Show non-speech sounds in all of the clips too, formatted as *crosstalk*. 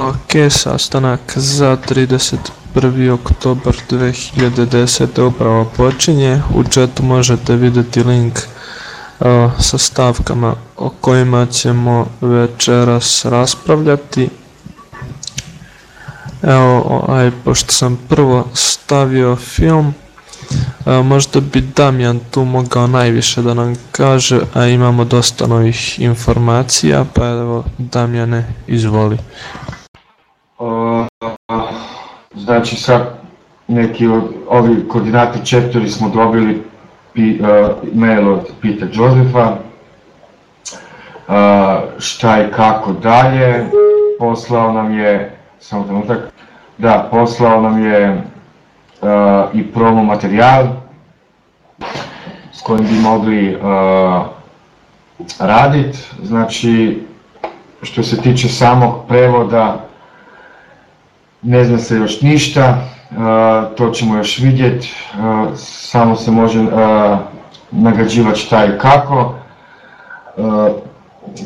Ok, sastanak za 31. oktobar 2010. upravo počinje. U chatu možete vidjeti link uh, sa stavkama o kojima ćemo večeras raspravljati. Evo, aj, pošto sam prvo stavio film, uh, možda bi Damjan tu mogao najviše da nam kaže, a imamo dosta novih informacija, pa evo, Damjane, izvoli. Znači sad neki od ovi koordinati chapteri smo dobili pi, uh, mail od Pita Josefa, uh, šta i kako dalje, poslao nam je, samo trenutak, da, poslao nam je uh, i promo materijal s kojim bi mogli uh, raditi, znači što se tiče samog prevoda, ne zna se još ništa, uh, to ćemo još vidjeti, uh, samo se može uh, nagađivati šta i kako.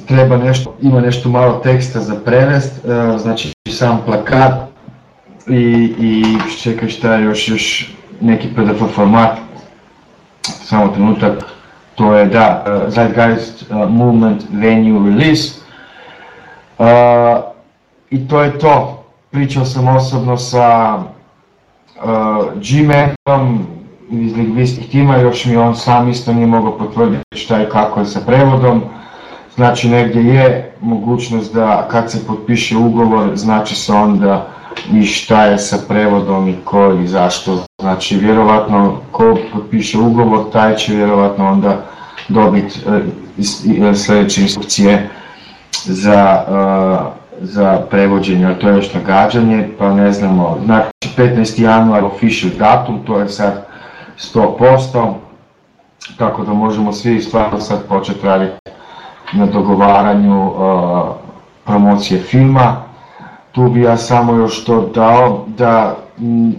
Treba nešto, ima nešto malo teksta za prevest, znači sam plakat i, i čekaj šta je još, još neki PDF format, samo trenutak, to je da, Zeitgeist Movement Venue Release. I to je to, pričao sam osobno sa uh, G-Manom iz lingvistih tima, još mi on sam isto nije mogao potvrditi šta i kako je sa prevodom. Znači negdje je mogućnost da kad se potpiše ugovor, znači se onda i šta je sa prevodom i ko i zašto. Znači vjerovatno ko potpiše ugovor, taj će vjerovatno onda dobiti uh, sljedeće instrukcije za uh, za prevođenje, a to je još nagađanje, pa ne znamo, znači 15. januar official datum, to je sad 100%, tako da možemo svi stvarno sad početi raditi na dogovaranju uh, promocije filma. Tu bi ja samo još to dao da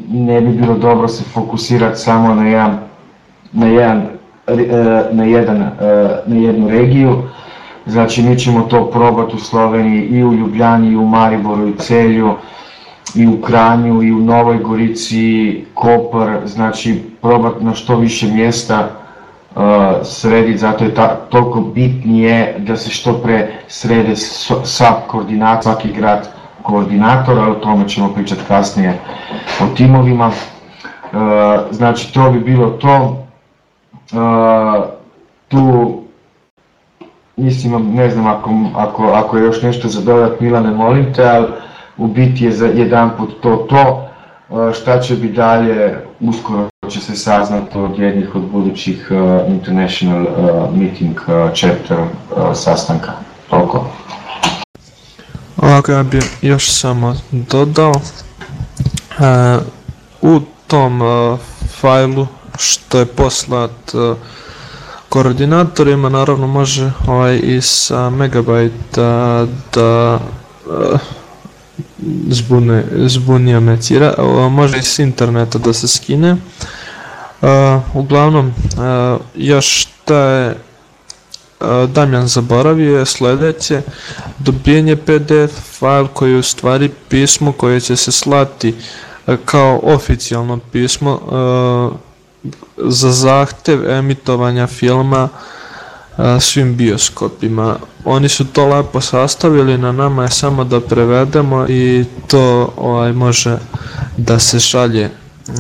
ne bi bilo dobro se fokusirati samo na jedan na jedan na jedan na jednu regiju, Znači mi ćemo to probati u Sloveniji i u Ljubljani i u Mariboru i Celju i u Kranju i u Novoj Gorici, Kopar, znači probati na što više mjesta uh, srediti, zato je ta, toliko bitnije da se što pre srede sa koordinator, svaki grad koordinator, ali o tome ćemo pričati kasnije o timovima. Uh, znači to bi bilo to. Uh, tu mislim, ne znam ako, ako, ako je još nešto za dodat Milane, molim te, ali u biti je za jedan put to to, šta će bi dalje, uskoro će se saznati od jednih od budućih uh, international uh, meeting uh, chapter sastanka. Toliko. Ovako ja bi još samo dodao, u tom fajlu što je poslat koordinatorima naravno može ovaj i sa megabajta da uh, zbune, zbunio me uh, može i s interneta da se skine. Uh, uglavnom, uh, još šta je Damjan zaboravio je sledeće, dobijenje PDF file koji je u stvari pismo koje će se slati kao oficijalno pismo uh, za zahtev emitovanja filma a, svim bioskopima. Oni su to lepo sastavili, na nama je samo da prevedemo i to ovaj, može da se šalje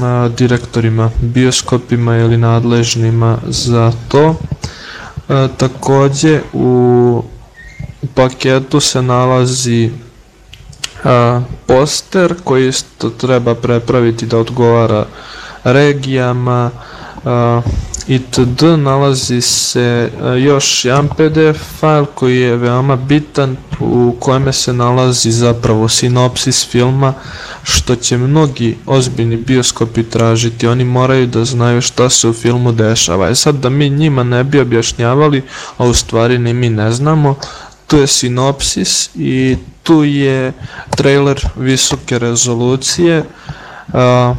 a, direktorima bioskopima ili nadležnima za to. A, takođe u paketu se nalazi a, poster koji isto treba prepraviti da odgovara regijama uh, itd. nalazi se uh, još jedan PDF file koji je veoma bitan u kojem se nalazi zapravo sinopsis filma što će mnogi ozbiljni bioskopi tražiti. Oni moraju da znaju šta se u filmu dešava. E sad da mi njima ne bi objašnjavali, a u stvari ni mi ne znamo, tu je sinopsis i tu je trailer visoke rezolucije uh,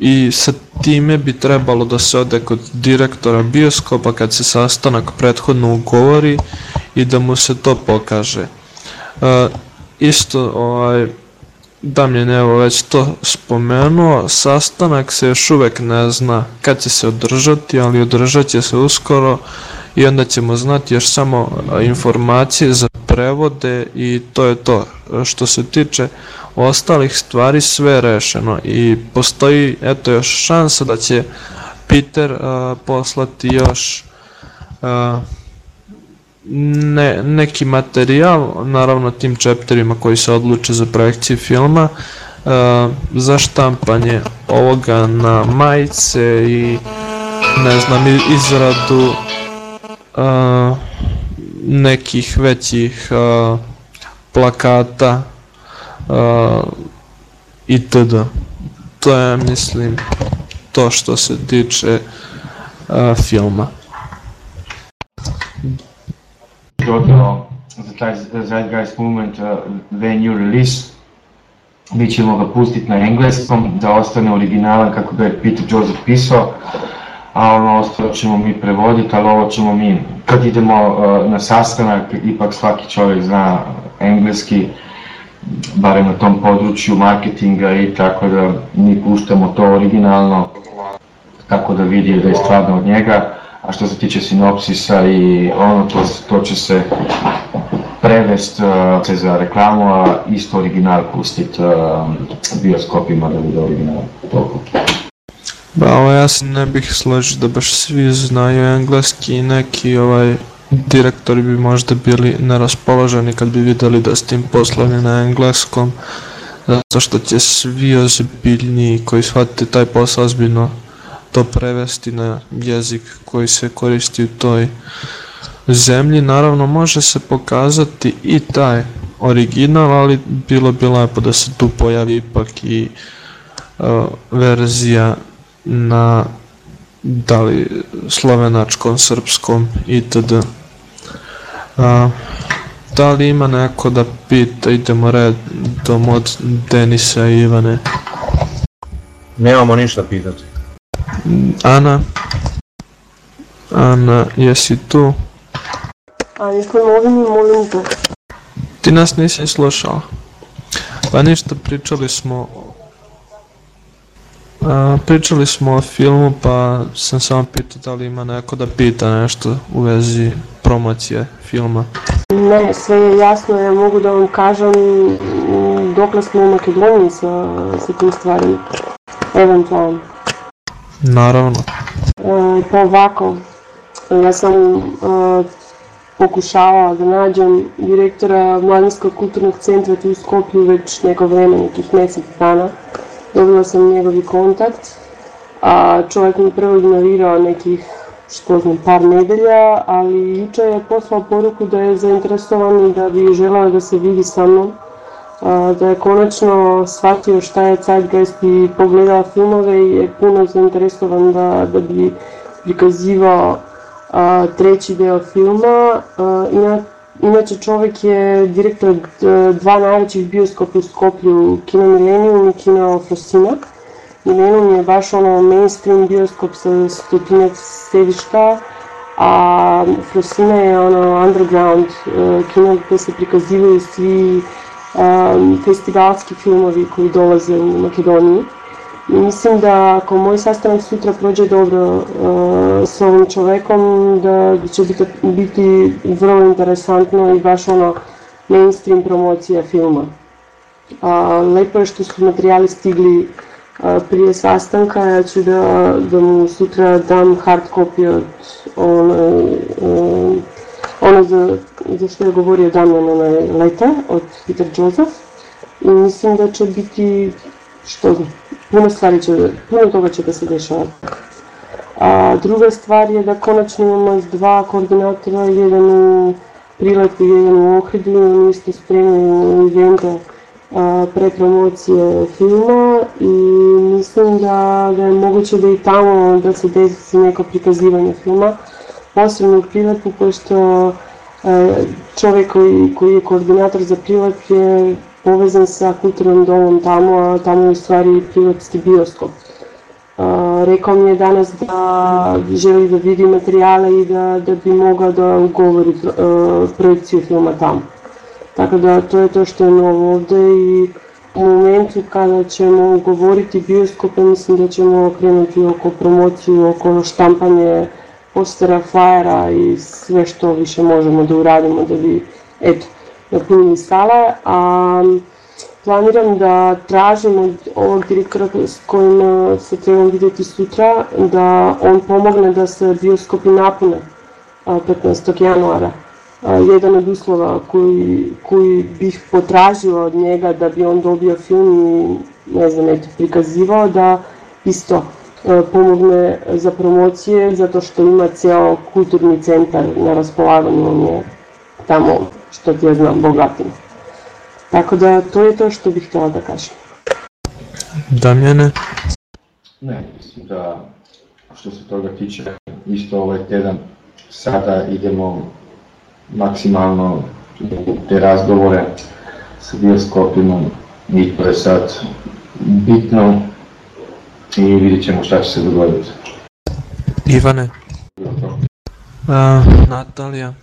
i sa time bi trebalo da se ode kod direktora bioskopa kad se sastanak prethodno ugovori i da mu se to pokaže. E, isto ovaj, Damljen evo već to spomenuo, sastanak se još uvek ne zna kad će se održati, ali održat će se uskoro i onda ćemo znati još samo informacije za prevode i to je to. Što se tiče ostalih stvari sve rešeno. I postoji eto još šansa da će Peter uh, poslati još uh, ne, neki materijal, naravno tim čepterima koji se odluče za projekciju filma, uh, za štampanje ovoga na majice i ne znam, izradu uh, nekih većih uh, plakata uh, itd. To je, mislim, to što se tiče uh, filma. dodao za taj Zeitgeist Movement uh, venue release. Mi ćemo ga pustiti na engleskom, da ostane originalan kako ga je Peter Joseph pisao, a ono ostalo ćemo mi prevoditi, ali ovo ćemo mi, kad idemo uh, na sastanak, ipak svaki čovjek zna engleski, barem na tom području marketinga i tako da mi puštamo to originalno, tako da vidi da je stvarno od njega a što se tiče sinopsisa i ono, to, to će se prevest uh, za reklamu, a isto original pustit uh, bioskopima da bude original. Toliko. Ba, ovo ja se ne bih složio da baš svi znaju engleski i neki ovaj direktori bi možda bili neraspoloženi kad bi videli da s tim poslani na engleskom zato što će svi ozbiljni koji shvatite taj posao ozbiljno to prevesti na jezik koji se koristi u toj zemlji. Naravno može se pokazati i taj original, ali bilo bi lepo da se tu pojavi ipak i uh, verzija na da li slovenačkom, srpskom itd. Uh, da li ima neko da pita, idemo redom od Denisa i Ivane. Nemamo ništa pitati. Ana. Ana, jesi tu? A jesmo molim, molim te. Ti nas nisi slušao. Pa ništa, pričali smo a, pričali smo o filmu, pa sam samo pitao da li ima neko da pita nešto u vezi promocije filma. Ne, sve je jasno, ja mogu da vam kažem dokle smo u Makedoniji sa, sa tim stvarima. Eventualno. Naravno. E, pa ovako, ja sam e, pokušavala da nađem direktora Mladinskog kulturnog centra tu u Skoplju već neko vreme, nekih mesec dana. Dobila sam njegovi kontakt, a čovjek mi prvo ignorirao nekih, znam, par nedelja, ali juče je poslao poruku da je zainteresovan i da bi želao da se vidi sa mnom da je konačno shvatio šta je Zeitgeist i pogledao filmove i je puno zainteresovan da, da bi prikazivao a, treći deo filma. A, ina, inače čovek je direktor dva najvećih bioskopa u Skoplju, Kino Millennium i Kino нема ми е баш оно мейнстрим биоскоп со стотинек седишта, а Фросина е оно underground кино кој се приказуваат сви фестивалски филмови кои долазе у Македонија. И мислим да ако мој састанок сутра проđe добро со овим човеком, да, да ќе биде бити врло интересантно и баш оно мейнстрим промоција филма. А, лепо е што су материјали стигли prije sastanka, ja ću da, da mu sutra dam hard copy od ono, um, ono za, za što je govorio Damjan, onaj leta od Peter Joseph. I mislim da će biti, što znam, puno stvari će, puno toga će da se dešava. A druga stvar je da konačno imamo dva koordinatora, jedan u Prilepu, jedan u Ohridu, oni isto spremaju eventa pre promocije filma i mislim da, da je moguće da i tamo da se desi neko prikazivanje filma posebno u Prilepu, pošto čovek koji, koji je koordinator za Prilep je povezan sa kulturnom domom tamo, a tamo je u stvari prilepski bioskop. Uh, rekao mi je danas da želi da vidi materijale i da, da bi mogao da ugovori projekciju filma tamo. Tako da to je to što je novo ovde i u momentu kada ćemo govoriti bioskope, mislim da ćemo krenuti oko promociju, oko štampanje postera, flajera i sve što više možemo da uradimo da bi, eto, napunili sale, a planiram da tražim od ovog direktora s kojim e, se trebam videti sutra, da on pomogne da se bioskopi napune a, 15. januara. A, Jedan od uslova koji, koji bih potražila od njega da bi on dobio film i ne znam, eto, prikazivao da isto e, pomogne za promocije zato što ima ceo kulturni centar na raspolaganju, on je tamo, što ti ja znam, bogatim. Tako da to je to što bih htjela da kažem. Damjane? Ne, mislim da što se toga tiče, isto ovaj tjedan sada idemo maksimalno te razgovore sa bioskopima i to je sad bitno i vidjet ćemo šta će se dogoditi. Ivane? A, Natalija?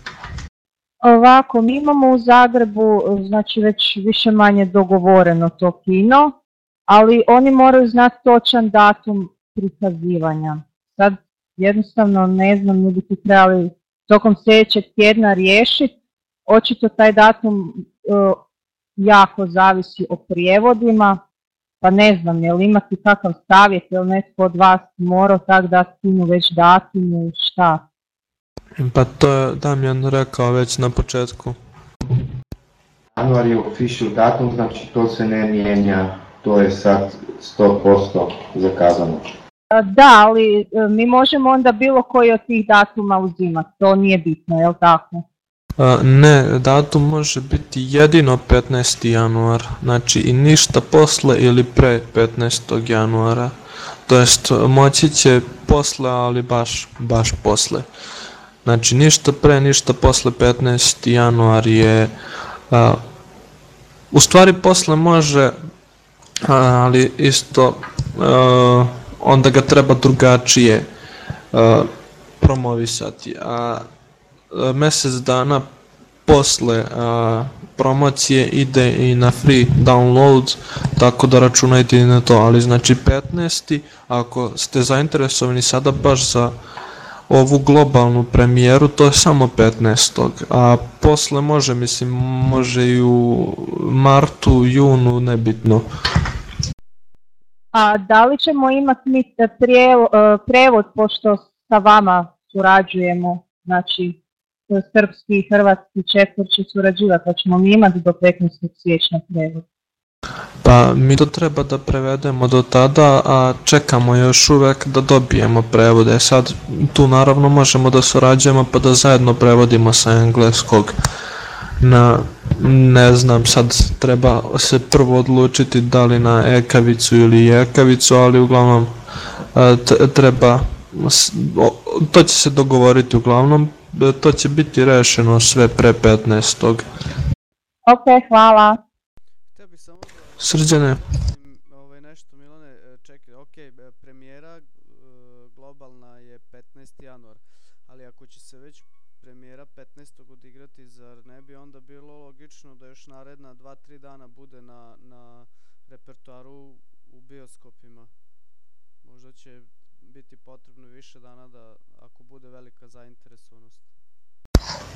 Ovako, mi imamo u Zagrebu, znači već više manje dogovoreno to kino, ali oni moraju znati točan datum prikazivanja. Sad jednostavno ne znam, mi bi ti trebali tokom sljedećeg tjedna riješiti. Očito taj datum e, jako zavisi o prijevodima, pa ne znam, jel imati kakav savjet, jel netko od vas morao tak dati kinu već datum ili šta? Pa to je Damjan rekao već na početku. Januar je official datum, znači to se ne mijenja, to je sad 100% zakazano. Da, ali e, mi možemo onda bilo koji od tih datuma uzimati, to nije bitno, jel tako? Ne, datum može biti jedino 15. januar, znači i ništa posle ili pre 15. januara. To jest moći će posle, ali baš, baš posle. Znači ništa pre, ništa posle 15. januar je... A, u stvari posle može, ali isto a, onda ga treba drugačije a, promovisati. A, a, mesec dana posle a, promocije ide i na free download, tako da računajte i na to, ali znači 15. ako ste zainteresovani sada baš za ovu globalnu premijeru, to je samo 15. A posle može, mislim, može i u martu, junu, nebitno. A da li ćemo imati mi e, e, prevod pošto sa vama surađujemo, znači e, srpski i hrvatski četvr će surađivati, pa ćemo mi imati do 15. siječnja prevod. Pa mi to treba da prevedemo do tada, a čekamo još uvek da dobijemo prevode. Sad tu naravno možemo da surađujemo pa da zajedno prevodimo sa engleskog na, ne znam, sad treba se prvo odlučiti da li na ekavicu ili jekavicu, ali uglavnom t- treba, to će se dogovoriti uglavnom, e, to će biti rešeno sve pre 15. Ok, hvala. Srđane, više dana da, ako bude velika zainteresovanost.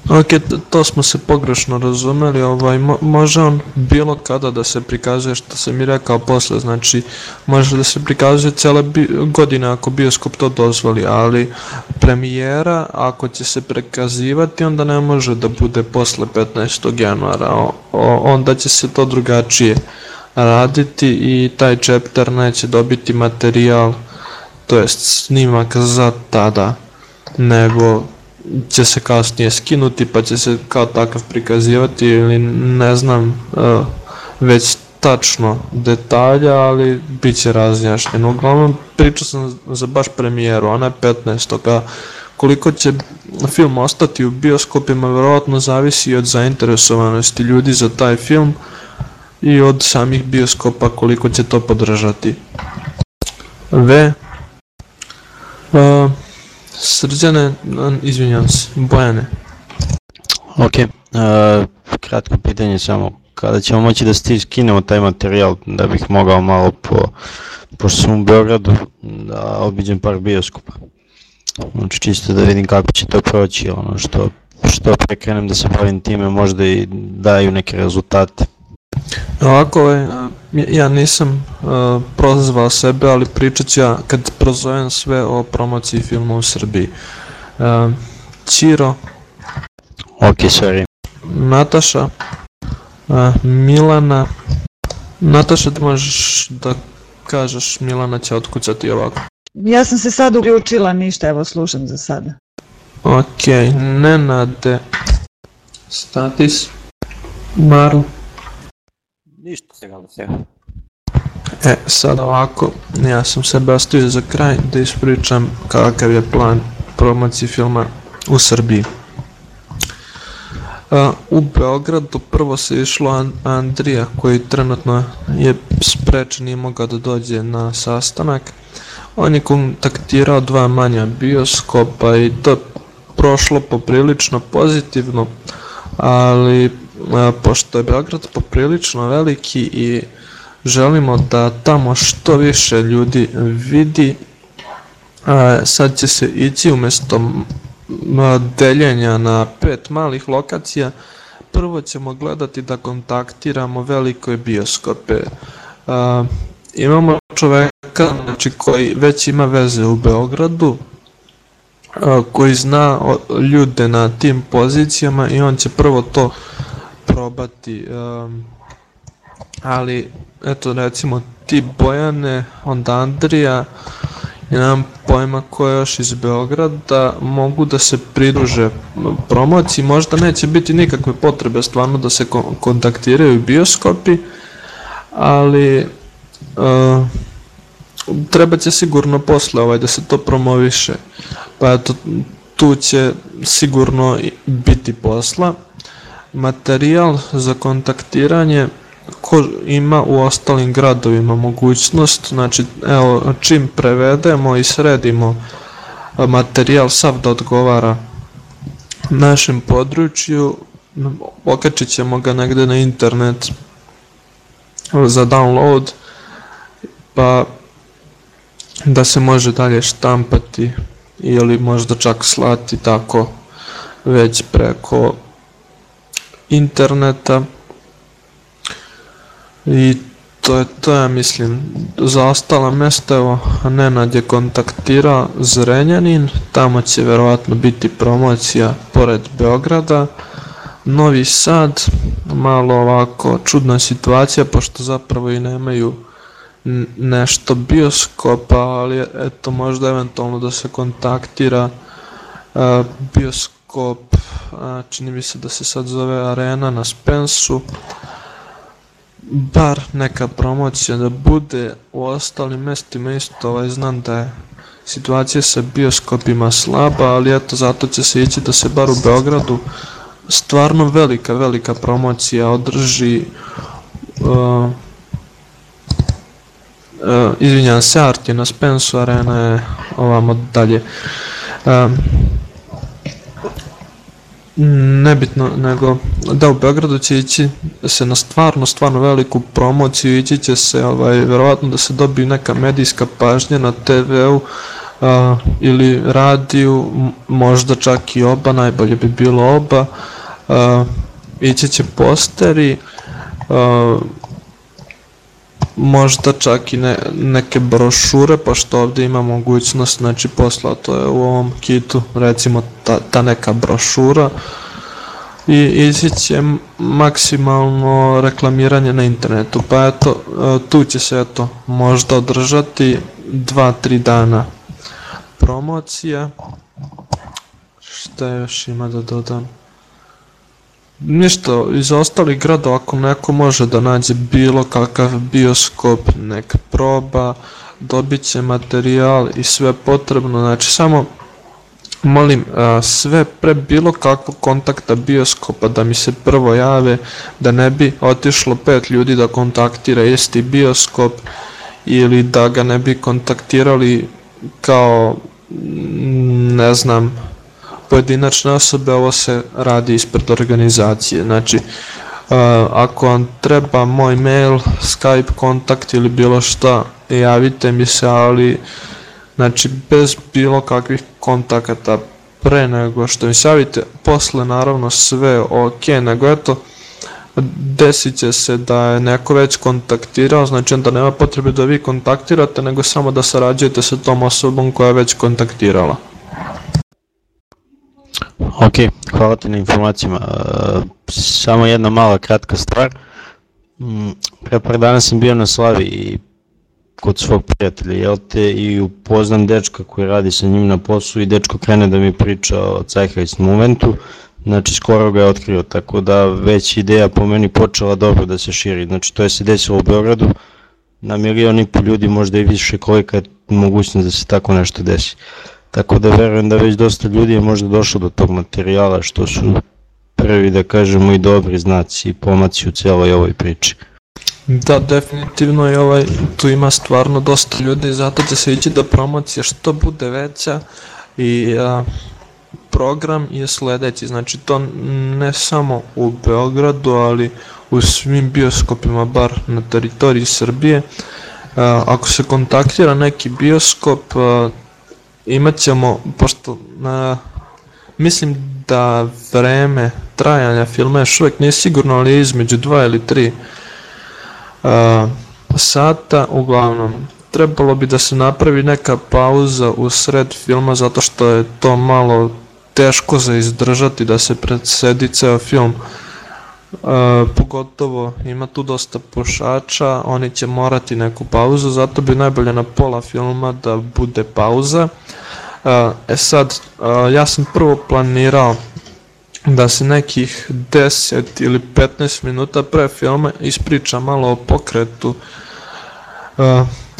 Ok, to smo se pogrešno razumeli, ovaj, mo- može on bilo kada da se prikazuje što sam i rekao posle, znači može da se prikazuje cele bi godine ako bioskop to dozvoli, ali premijera ako će se prikazivati onda ne može da bude posle 15. januara, o, o, onda će se to drugačije raditi i taj chapter neće dobiti materijal, to jest snimak za tada, nego će se kasnije skinuti pa će se kao takav prikazivati ili ne znam uh, već tačno detalja, ali bit će razjašnjeno. Uglavnom pričao sam za baš premijeru, ona je 15. A koliko će film ostati u bioskopima verovatno zavisi od zainteresovanosti ljudi za taj film i od samih bioskopa koliko će to podržati. V. Uh, Srđane, n- izvinjam se, Bojane. Ok, uh, kratko pitanje samo. Kada ćemo moći da skinemo taj materijal da bih mogao malo po, sam u Beogradu da obiđem par bioskopa. Znači čisto da vidim kako će to proći, ono što, što pre krenem da se bavim time možda i daju neke rezultate. Ovako, ja nisam uh, prozvao sebe, ali pričat ću ja kad prozovem sve o promociji filma u Srbiji. Uh, Ćiro, Ok, sorry. Nataša, uh, Milana, Nataša ti možeš da kažeš, Milana će otkucati ovako. Ja sam se sad uključila, ništa, evo slušam za sada. Ok, Nenade, Statis, Marl. Ništa svega od svega. E, sad ovako, ja sam sebe ostavio za kraj da ispričam kakav je plan promocije filma u Srbiji. Uh, u Beogradu prvo se išlo An Andrija koji trenutno je sprečen i mogao da dođe na sastanak. On je kontaktirao dva manja bioskopa i to prošlo poprilično pozitivno, ali pošto je Beograd poprilično veliki i želimo da tamo što više ljudi vidi, sad će se ići umesto deljenja na pet malih lokacija, prvo ćemo gledati da kontaktiramo velike bioskope. Imamo čoveka znači, koji već ima veze u Beogradu, koji zna ljude na tim pozicijama i on će prvo to probati. Um, ali, eto, recimo, ti Bojane, onda Andrija, i nemam pojma ko je još iz Beograda, mogu da se pridruže promociji, možda neće biti nikakve potrebe stvarno da se kontaktiraju bioskopi, ali uh, treba će sigurno posle ovaj da se to promoviše, pa eto, tu će sigurno biti posla. Materijal za kontaktiranje ko ima u ostalim gradovima mogućnost, znači evo čim prevedemo i sredimo materijal sav da odgovara našem području, okačit ćemo ga negde na internet za download, pa da se može dalje štampati ili možda čak slati tako već preko interneta. I to je to ja mislim. Za ostala mesta evo Nenad je kontaktirao Zrenjanin. Tamo će verovatno biti promocija pored Beograda. Novi Sad malo ovako čudna situacija pošto zapravo i nemaju nešto bioskopa ali eto možda eventualno da se kontaktira uh, bioskop uh, čini mi se da se sad zove Arena na Spensu. Bar neka promocija da bude u ostalim mestima isto ovaj znam da je situacija sa bioskopima slaba ali eto zato će se ići da se bar u Beogradu stvarno velika velika promocija održi uh, uh, izvinjam se Arti na Spensu Arena je ovamo dalje. Uh, nebitno, nego da u Beogradu će ići se na stvarno, stvarno veliku promociju, ići će se, ovaj, verovatno da se dobije neka medijska pažnja na TV-u uh, ili radiju, možda čak i oba, najbolje bi bilo oba, uh, ići će posteri, uh, možda čak i ne, neke brošure, pošto ovde ima mogućnost, znači posla, to je u ovom kitu, recimo ta, ta neka brošura, i ići će maksimalno reklamiranje na internetu, pa eto, e, tu će se eto možda održati 2-3 dana promocija, šta još ima da dodam? Ništa, iz ostalih gradova ako neko može da nađe bilo kakav bioskop, nek proba, dobit će materijal i sve potrebno, znači samo molim a, sve pre bilo kakvog kontakta bioskopa da mi se prvo jave, da ne bi otišlo pet ljudi da kontaktira isti bioskop ili da ga ne bi kontaktirali kao ne znam pojedinačne osobe, ovo se radi ispred organizacije. Znači, Uh, ako vam treba moj mail, Skype kontakt ili bilo šta, javite mi se, ali znači bez bilo kakvih kontakata pre nego što mi se javite, posle naravno sve ok, nego eto, desit će se da je neko već kontaktirao, znači onda nema potrebe da vi kontaktirate, nego samo da sarađujete sa tom osobom koja je već kontaktirala. Ok, hvala ti na informacijama. E, Samo jedna mala kratka stvar. Mm, Pre par dana sam bio na slavi i kod svog prijatelja, jel te, i upoznam dečka koji radi sa njim na poslu i dečko krene da mi priča o Zeitgeist momentu, znači skoro ga je otkrio, tako da već ideja po meni počela dobro da se širi, znači to je se desilo u Beogradu, na milion i po ljudi, možda i više kolika je mogućnost da se tako nešto desi. Tako da verujem da već dosta ljudi je možda došlo do tog materijala, što su prvi, da kažemo, i dobri znaci i pomaci u celoj ovoj priči. Da, definitivno je ovaj, tu ima stvarno dosta ljudi, zato će se ići da promocija što bude veća i a, program je sledeći, znači to ne samo u Beogradu, ali u svim bioskopima, bar na teritoriji Srbije. A, ako se kontaktira neki bioskop, a, imat ćemo, pošto na, mislim da vreme trajanja filma još uvek nije sigurno, ali je između dva ili tri uh, sata, uglavnom trebalo bi da se napravi neka pauza u sred filma zato što je to malo teško za izdržati da se predsedi ceo film. uh, pogotovo ima tu dosta pušača oni će morati neku pauzu zato bi najbolje na pola filma da bude pauza. E sad ja sam prvo planirao da se nekih 10 ili 15 minuta pre filma ispriča malo o pokretu.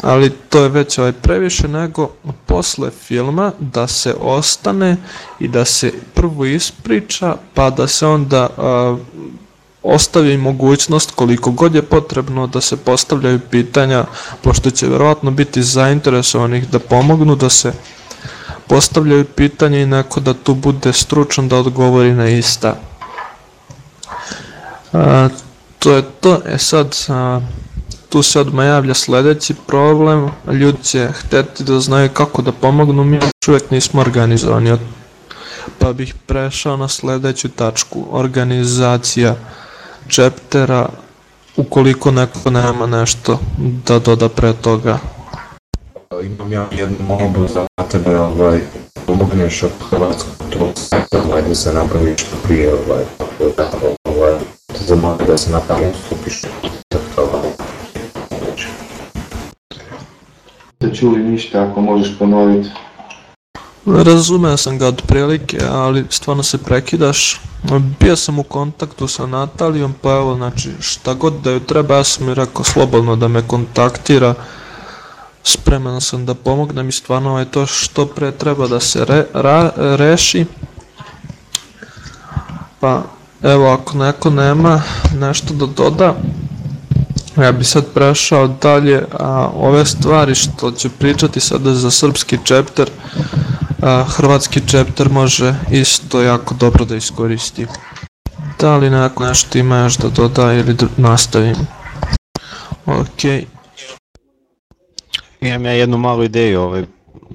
Ali to je već ovaj previše nego posle filma da se ostane i da se prvo ispriča pa da se onda ostavi mogućnost koliko god je potrebno da se postavljaju pitanja pošto će verovatno biti zainteresovanih da pomognu da se postavljaju pitanje i neko da tu bude stručan da odgovori na ista. A, to je to, e sad a, tu se odmah javlja sledeći problem, ljudi će hteti da znaju kako da pomognu, mi još uvek nismo organizovani, pa bih prešao na sledeću tačku, organizacija čeptera, ukoliko neko nema nešto da doda pre toga. Imam ja jednu molbu za tebe, ovaj, pomogneš od hrvatskog tog sajta, ovaj, da se napravi što prije, ovaj, ovaj, da zamoli da se napravi ustupiš. Da čuli ništa, ako možeš ponoviti. Razumeo sam ga od prilike, ali stvarno se prekidaš. Bio sam u kontaktu sa Natalijom, pa evo, znači, šta god da ju treba, ja sam mi rekao slobodno da me kontaktira. Spreman sam da pomognem i stvarno ovaj to što pre treba da se re, ra, reši. Pa, evo, ako neko nema nešto da doda, Ja bi sad prešao dalje, a ove stvari što ću pričati sada za srpski chapter, a, hrvatski chapter može isto jako dobro da iskoristi. Da li neko nešto ima još da doda ili da nastavim? Ok, Imam ja jednu malu ideju ovaj,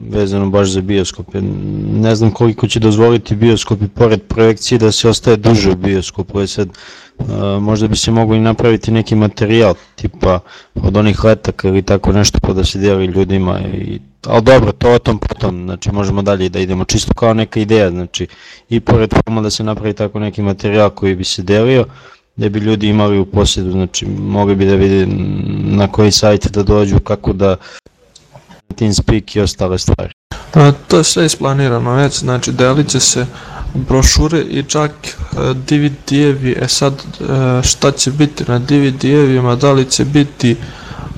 vezano baš za bioskope. Ne znam koliko će dozvoliti bioskopi pored projekcije da se ostaje duže u bioskopu. Je sad, uh, možda bi se moglo i napraviti neki materijal tipa od onih letaka ili tako nešto pa da se deli ljudima. I, ali dobro, to o tom potom, znači možemo dalje da idemo. Čisto kao neka ideja, znači i pored filma da se napravi tako neki materijal koji bi se delio da bi ljudi imali u posjedu, znači mogli bi da vide na koji sajt da dođu, kako da TeamSpeak i ostale stvari. A, to je sve isplanirano već, znači delit će se brošure i čak e, DVD-evi, e sad e, šta će biti na DVD-evima, da li će biti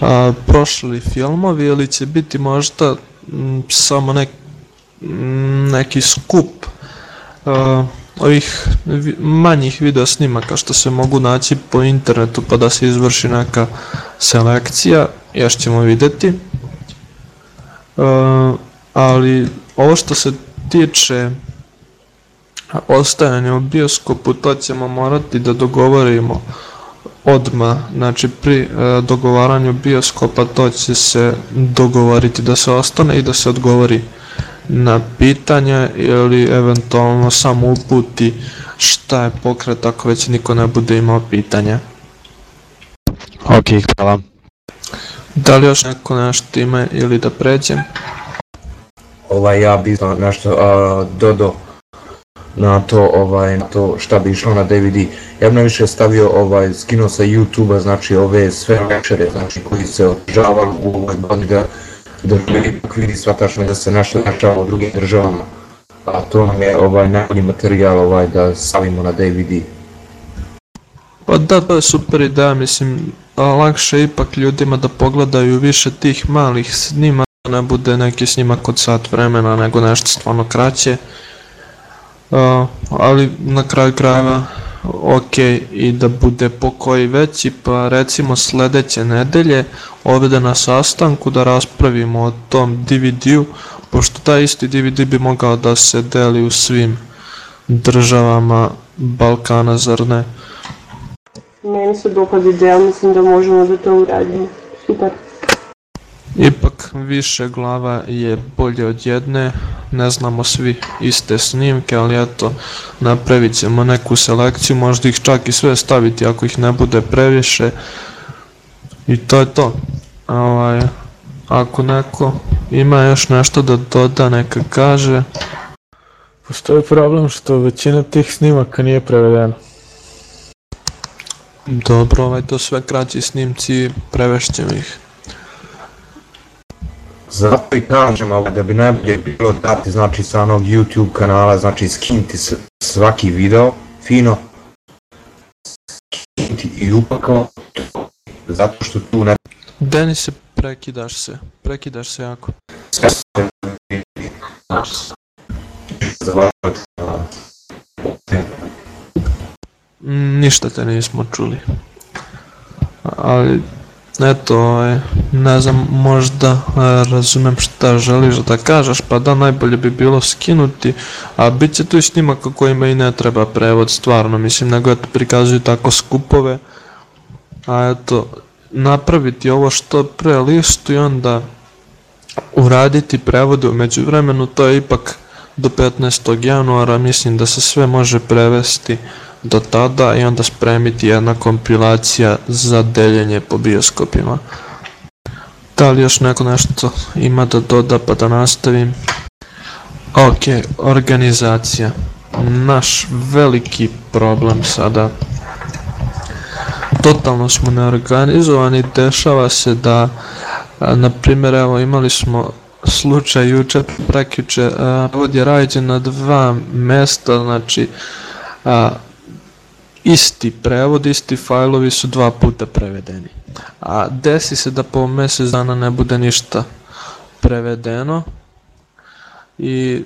a, prošli filmovi ili će biti možda m, samo nek, m, neki skup a, ovih vi, manjih video snimaka što se mogu naći po internetu pa da se izvrši neka selekcija, još ćemo videti. Uh, ali ovo što se tiče ostajanje u bioskopu, to ćemo morati da dogovorimo odma, znači pri e, dogovaranju bioskopa to će se dogovoriti da se ostane i da se odgovori na pitanje ili eventualno samo uputi šta je pokret ako već niko ne bude imao pitanja. Ok, hvala. Da li još neko nešto ima ili da pređem? Ovaj, ja bi nešto a, dodao na to, ovaj, na to šta bi išlo na DVD. Ja bi najviše stavio, ovaj, skinuo sa YouTube-a, znači ove sve večere, znači koji se održavaju u ovoj godini da, da ipak vidi svatačno da se nešto dešava u drugim državama. A to nam je ovaj najbolji materijal ovaj da stavimo na DVD. Pa da, to je super ideja, mislim, lakše ipak ljudima da pogledaju više tih malih snima, da ne bude neki snimak od sat vremena, nego nešto stvarno kraće. Uh, ali na kraju krajeva ok i da bude po koji veći, pa recimo sledeće nedelje ovde na sastanku da raspravimo o tom DVD-u, pošto taj isti DVD bi mogao da se deli u svim državama Balkana, zar ne? Meni se dopada ideja, mislim da možemo da to uradimo. Super. Ipak više glava je bolje od jedne, ne znamo svi iste snimke, ali eto, napravit ćemo neku selekciju, možda ih čak i sve staviti ako ih ne bude previše. I to je to. Ovaj, ako neko ima još nešto da doda, neka kaže. Postoji problem što većina tih snimaka nije prevedena. Dobro, ovaj, to sve kraći snimci, prevešćemo ih. Zato i kažem, ovaj, da bi najbolje bilo dati znači sa onog YouTube kanala, znači skinti svaki video, fino, skinti i upakao, zato što tu ne Denise, prekidaš se, prekidaš se jako. sve se znači, Ništa te nismo čuli. Ali, eto, ovaj, ne znam, možda e, razumem šta želiš da kažeš, pa da, najbolje bi bilo skinuti, a bit će tu i snimaka kojima i ne treba prevod, stvarno, mislim, nego eto prikazuju tako skupove, a eto, napraviti ovo što pre listu i onda uraditi prevode u međuvremenu, to je ipak do 15. januara, mislim da se sve može prevesti do tada i onda spremiti jedna kompilacija za deljenje po bioskopima. Da li još neko nešto ima da doda pa da nastavim? Ok, organizacija. Naš veliki problem sada. Totalno smo neorganizovani, dešava se da, na primjer, evo imali smo slučaj juče, prekjuče, vod je rađen na dva mesta, znači a, isti prevod, isti fajlovi su dva puta prevedeni. A desi se da po mesec dana ne bude ništa prevedeno i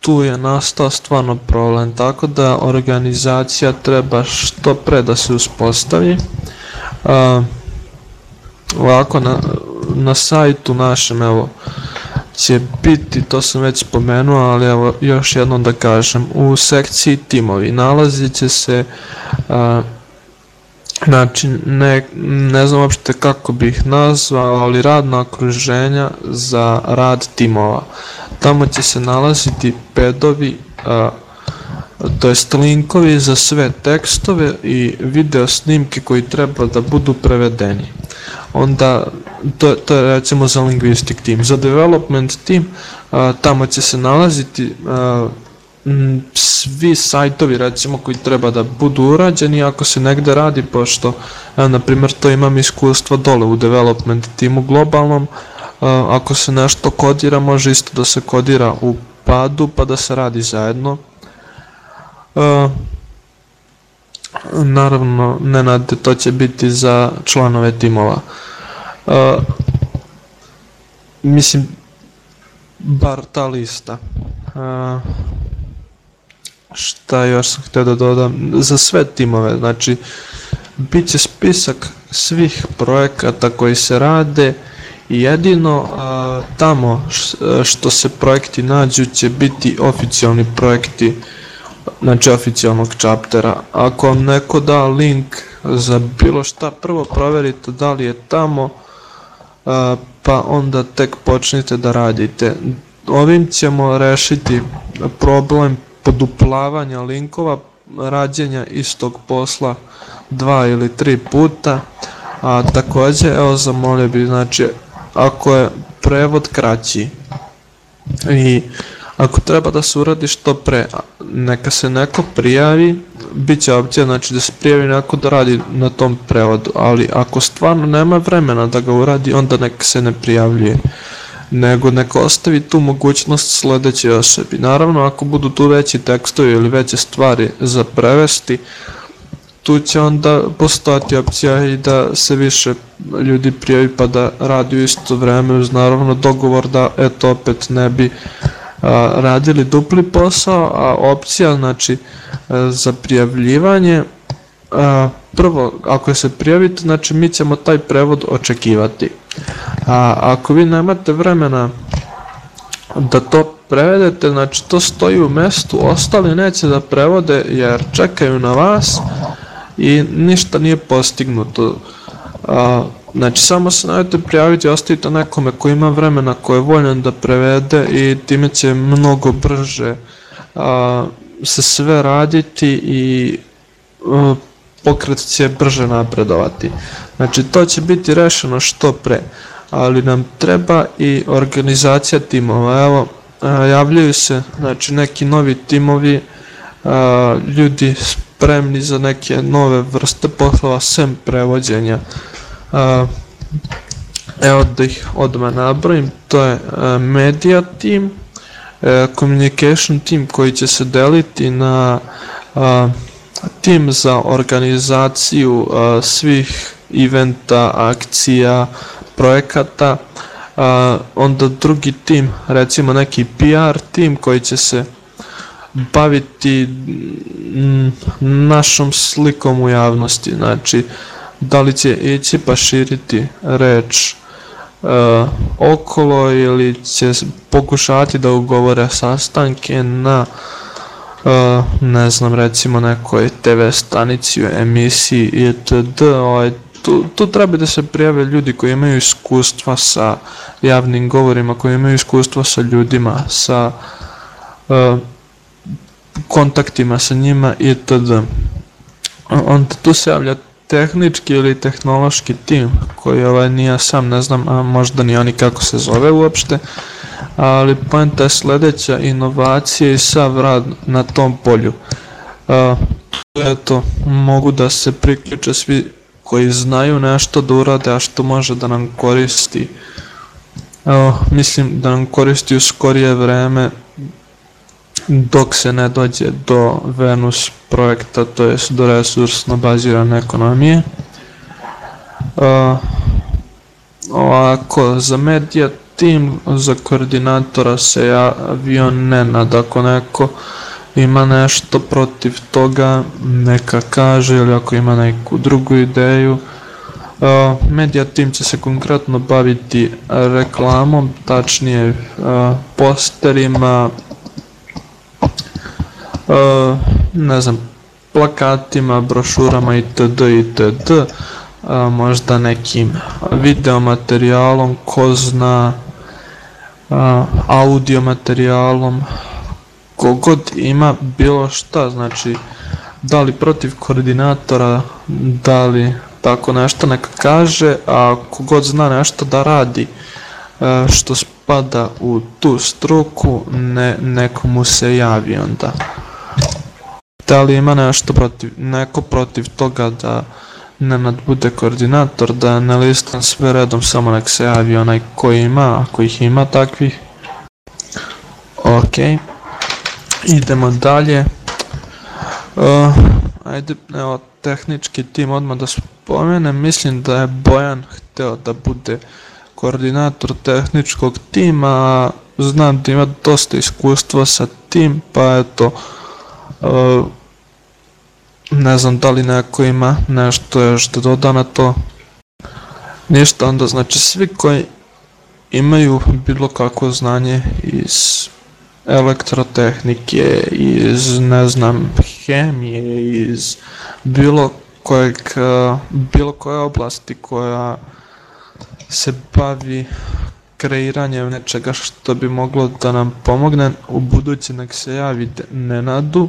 tu je nastao stvarno problem, tako da organizacija treba što pre da se uspostavi. A, ovako na, na sajtu našem, evo, će biti, to sam već spomenuo, ali evo još jednom da kažem, u sekciji timovi nalazit će se a, znači ne, ne znam uopšte kako bih ih nazvao, ali radna okruženja za rad timova. Tamo će se nalaziti pedovi, a, to jest linkovi za sve tekstove i video snimke koji treba da budu prevedeni. Onda, to, to je recimo za linguistic team. Za development team, a, tamo će se nalaziti a, m, svi sajtovi recimo koji treba da budu urađeni ako se negde radi, pošto, evo, na primjer, to imam iskustva dole u development timu globalnom, a, ako se nešto kodira, može isto da se kodira u padu pa da se radi zajedno. A, naravno, Nenade, to će biti za članove timova. A, mislim, bar ta lista. A, šta još sam htio da dodam? Za sve timove, znači, bit će spisak svih projekata koji se rade i jedino a, tamo š- što se projekti nađu će biti oficijalni projekti znači oficijalnog chaptera. Ako vam neko da link za bilo šta, prvo proverite da li je tamo, pa onda tek počnite da radite. Ovim ćemo rešiti problem poduplavanja linkova, rađenja istog posla dva ili tri puta, a takođe, evo zamolio bi, znači, ako je prevod kraći i ako treba da se uradi što pre, neka se neko prijavi, bit će opcija znači da se prijavi neko da radi na tom prevodu, ali ako stvarno nema vremena da ga uradi, onda neka se ne prijavljuje nego neka ostavi tu mogućnost sledećoj osobi. Naravno, ako budu tu veći tekstovi ili veće stvari za prevesti, tu će onda postojati opcija i da se više ljudi prijavi pa da radi u isto vreme uz naravno dogovor da eto opet ne bi a, radili dupli posao, a opcija znači a, za prijavljivanje a, prvo ako se prijavite znači mi ćemo taj prevod očekivati a ako vi nemate vremena da to prevedete, znači to stoji u mestu, ostali neće da prevode jer čekaju na vas i ništa nije postignuto. A, znači samo se najte prijaviti i ostavite nekome ko ima vremena, ko je voljan da prevede i time će mnogo brže a, se sve raditi i a, pokret će brže napredovati. Znači to će biti rešeno što pre, ali nam treba i organizacija timova. Evo, javljaju se znači, neki novi timovi, ljudi spremni za neke nove vrste poslova sem prevođenja. Evo da ih odmah nabrojim, to je media team, communication team koji će se deliti na tim za organizaciju svih eventa, akcija, projekata, onda drugi tim, recimo neki PR tim koji će se baviti našom slikom u javnosti, znači da li će ići pa širiti reč uh, okolo ili će pokušati da ugovore sastanke na uh, ne znam, recimo nekoj TV stanici u emisiji itd. Ovaj, tu, tu treba da se prijave ljudi koji imaju iskustva sa javnim govorima, koji imaju iskustva sa ljudima, sa uh, kontaktima sa njima itd. Onda tu se javlja tehnički ili tehnološki tim koji ovaj nije sam ne znam a možda ni oni kako se zove uopšte ali poenta je sledeća inovacija i sav rad na tom polju. A, eto, mogu da se priključe svi koji znaju nešto da urade, a što može da nam koristi. Evo, mislim da nam koristi u skorije vreme dok se ne dođe do Venus projekta, to jest do resursno bazirane ekonomije. Uh, ovako, za medija tim za koordinatora se javio Nenad, ako neko ima nešto protiv toga, neka kaže ili ako ima neku drugu ideju. Media tim će se konkretno baviti reklamom, tačnije posterima, ne znam, plakatima, brošurama itd. itd. možda nekim video materijalom, ko zna, audio materijalom, kogod ima bilo šta, znači da li protiv koordinatora, da li tako nešto neka kaže, a kogod zna nešto da radi što spada u tu struku, ne, nekomu se javi onda. Da li ima nešto protiv, neko protiv toga da Nenad bude koordinator, da ne listam sve redom, samo nek se javi onaj koji ima, ako ih ima takvih. Ok, idemo dalje. Uh, ajde, evo, tehnički tim odmah da spomenem, mislim da je Bojan hteo da bude koordinator tehničkog tima, znam da ima dosta iskustva sa tim, pa eto, ne znam da li neko ima nešto da doda na to. Ništa, onda znači svi koji imaju bilo kakvo znanje iz elektrotehnike, iz ne znam, hemije, iz bilo kojeg, uh, bilo koje oblasti koja se bavi kreiranjem nečega što bi moglo da nam pomogne u budući nek se javi Nenadu,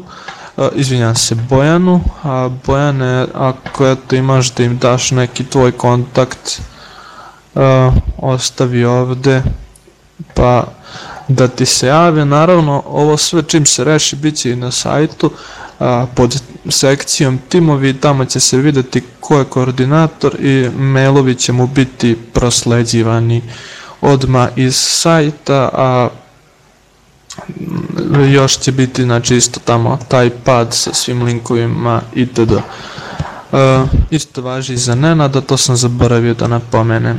uh, izvinjam se Bojanu, a Bojane ako eto imaš da im daš neki tvoj kontakt uh, ostavi ovde pa da ti se jave, naravno ovo sve čim se reši bit će i na sajtu pod sekcijom timovi, tamo će se videti ko je koordinator i mailovi će mu biti prosleđivani odma iz sajta, a još će biti znači isto tamo taj pad sa svim linkovima itd. Uh, isto važi za Nenada, to sam zaboravio da napomenem.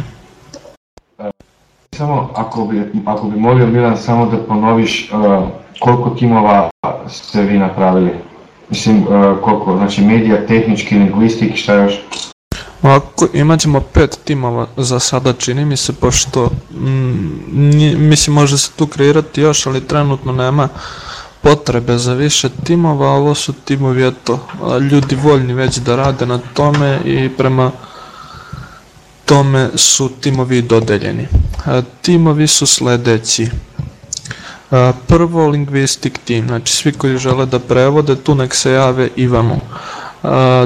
Samo ako bi, ako bi molio Milan samo da ponoviš uh, koliko timova ste vi napravili? Mislim, uh, koliko, znači medija, tehnički, lingvistik, šta još? Ovako, imat ćemo pet timova za sada, čini mi se, pošto, mm, mislim, može se tu kreirati još, ali trenutno nema potrebe za više timova, ovo su timovi, eto, ljudi voljni već da rade na tome i prema tome su timovi dodeljeni. Timovi su sledeći. Prvo linguistic team, znači svi koji žele da prevode, tu nek se jave Ivanu.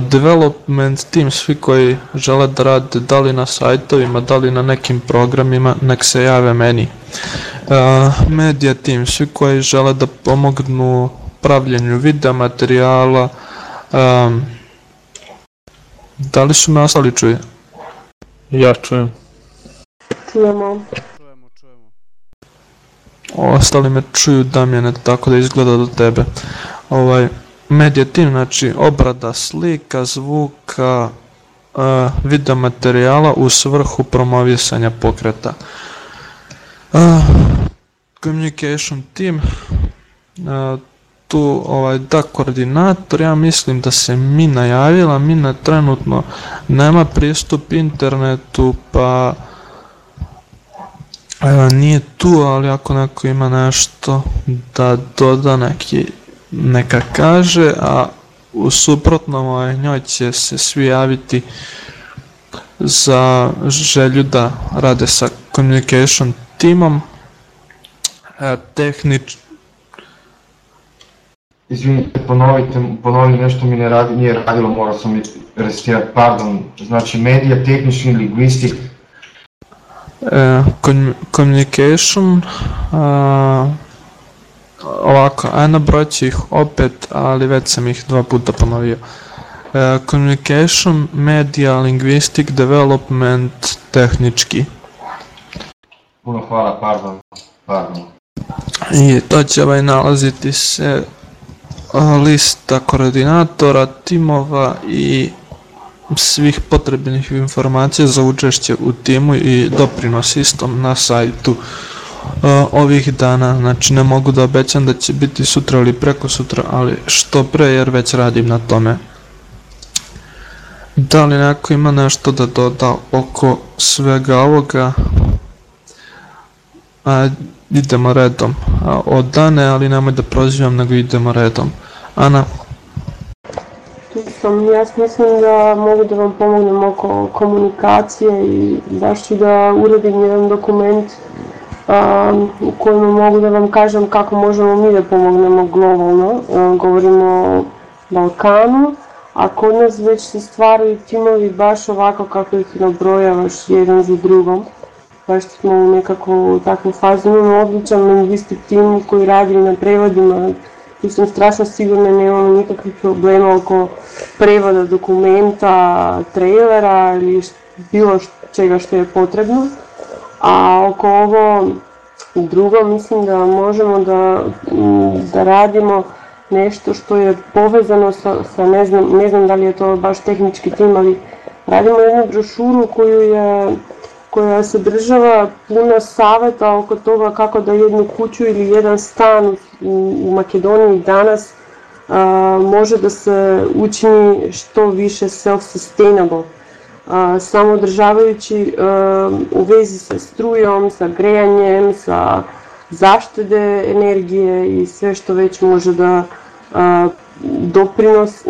Development team, svi koji žele da rade da li na sajtovima, da li na nekim programima, nek se jave meni. Media team, svi koji žele da pomognu pravljenju videa materijala, da li su me ostali čuje? Ja čujem. Čujemo. Čujemo, čujemo. Ostali me čuju Damjane, tako da izgleda do tebe. Ovaj, medija tim, znači obrada slika, zvuka, uh, video materijala u svrhu promovisanja pokreta. Uh, communication team, uh, tu ovaj, da koordinator, ja mislim da se Mina javila, Mina trenutno nema pristup internetu, pa evo, nije tu, ali ako neko ima nešto da doda neki, neka kaže, a u suprotnom njoj će se svi javiti za želju da rade sa communication timom, e, tehnič, Izvinite, ponovite, ponovi nešto mi ne radi, nije radilo, morao sam restirati, pardon, znači medija, tehnični, lingvistik. E, communication, a, ovako, a nabrojat ću ih opet, ali već sam ih dva puta ponovio. E, communication, media, linguistic, development, tehnički. Puno hvala, pardon, pardon. I to će ovaj nalaziti se lista koordinatora, timova i svih potrebnih informacija za učešće u timu i doprinos istom na sajtu ovih dana, znači ne mogu da obećam da će biti sutra ili preko sutra, ali što pre jer već radim na tome. Da li neko ima nešto da doda oko svega ovoga? A, idemo redom. A, od dane, ali nemoj da prozivam, nego idemo redom. Ana? Tu sam, ja mislim da mogu da vam pomognem oko komunikacije i baš ću da uradim jedan dokument um, u kojem mogu da vam kažem kako možemo mi da pomognemo globalno. Govorimo o Balkanu, a kod nas već se stvaraju timovi baš ovako kako ih nabrojavaš jedan za drugom baš smo u nekako u takvoj fazi. Imamo odličan lingvistik tim koji radi na prevodima. Tu sam strašno sigurna, nemamo nikakvih problema oko prevoda dokumenta, trailera ili bilo čega što je potrebno. A oko ovo drugo mislim da možemo da, da radimo nešto što je povezano sa, sa ne, znam, ne znam da li je to baš tehnički tim, ali radimo jednu brošuru koju je koja sadržava puno saveta oko toga kako da jednu kuću ili jedan stan u, u Makedoniji danas a, može da se učini što više self-sustainable. Samodržavajući u vezi sa strujom, sa grejanjem, sa zaštede energije i sve što već može da doprinos,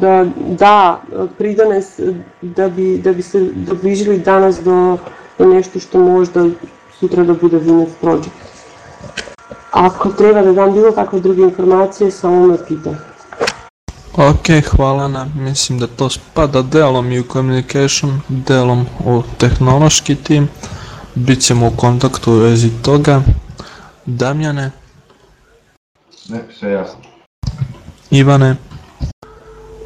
da da pridones da bi, da bi se dobližili danas do, do nešto što možda sutra da bude Venus Project. Ako treba da dam bilo kakve druge informacije, samo me pitaj. Ok, hvala na, mislim da to spada delom i u communication, delom u tehnološki tim. Bićemo u kontaktu u vezi toga. Damjane, Ne, sve jasno. Ivane,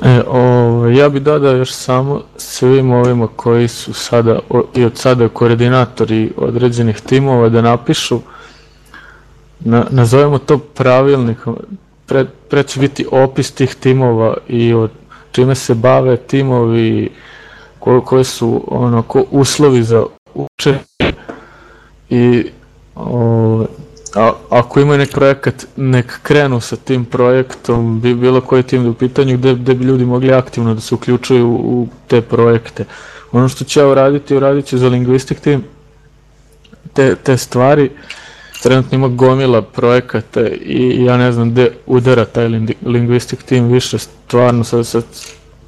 E, o, ja bi dodao još samo svim ovima koji su sada o, i od sada koordinatori određenih timova da napišu na, nazovemo to pravilnikom pre, pre će biti opis tih timova i od čime se bave timovi ko, koji su ono ko uslovi za učenje i o, a, ako imaju neki projekat, nek krenu sa tim projektom, bi bilo koji tim da u pitanju gde, gde bi ljudi mogli aktivno da se uključuju u te projekte. Ono što će ja uraditi, uradit ću za linguistic tim te, te stvari, trenutno ima gomila projekata i ja ne znam gde udara taj lin- linguistic tim više, stvarno sad, sad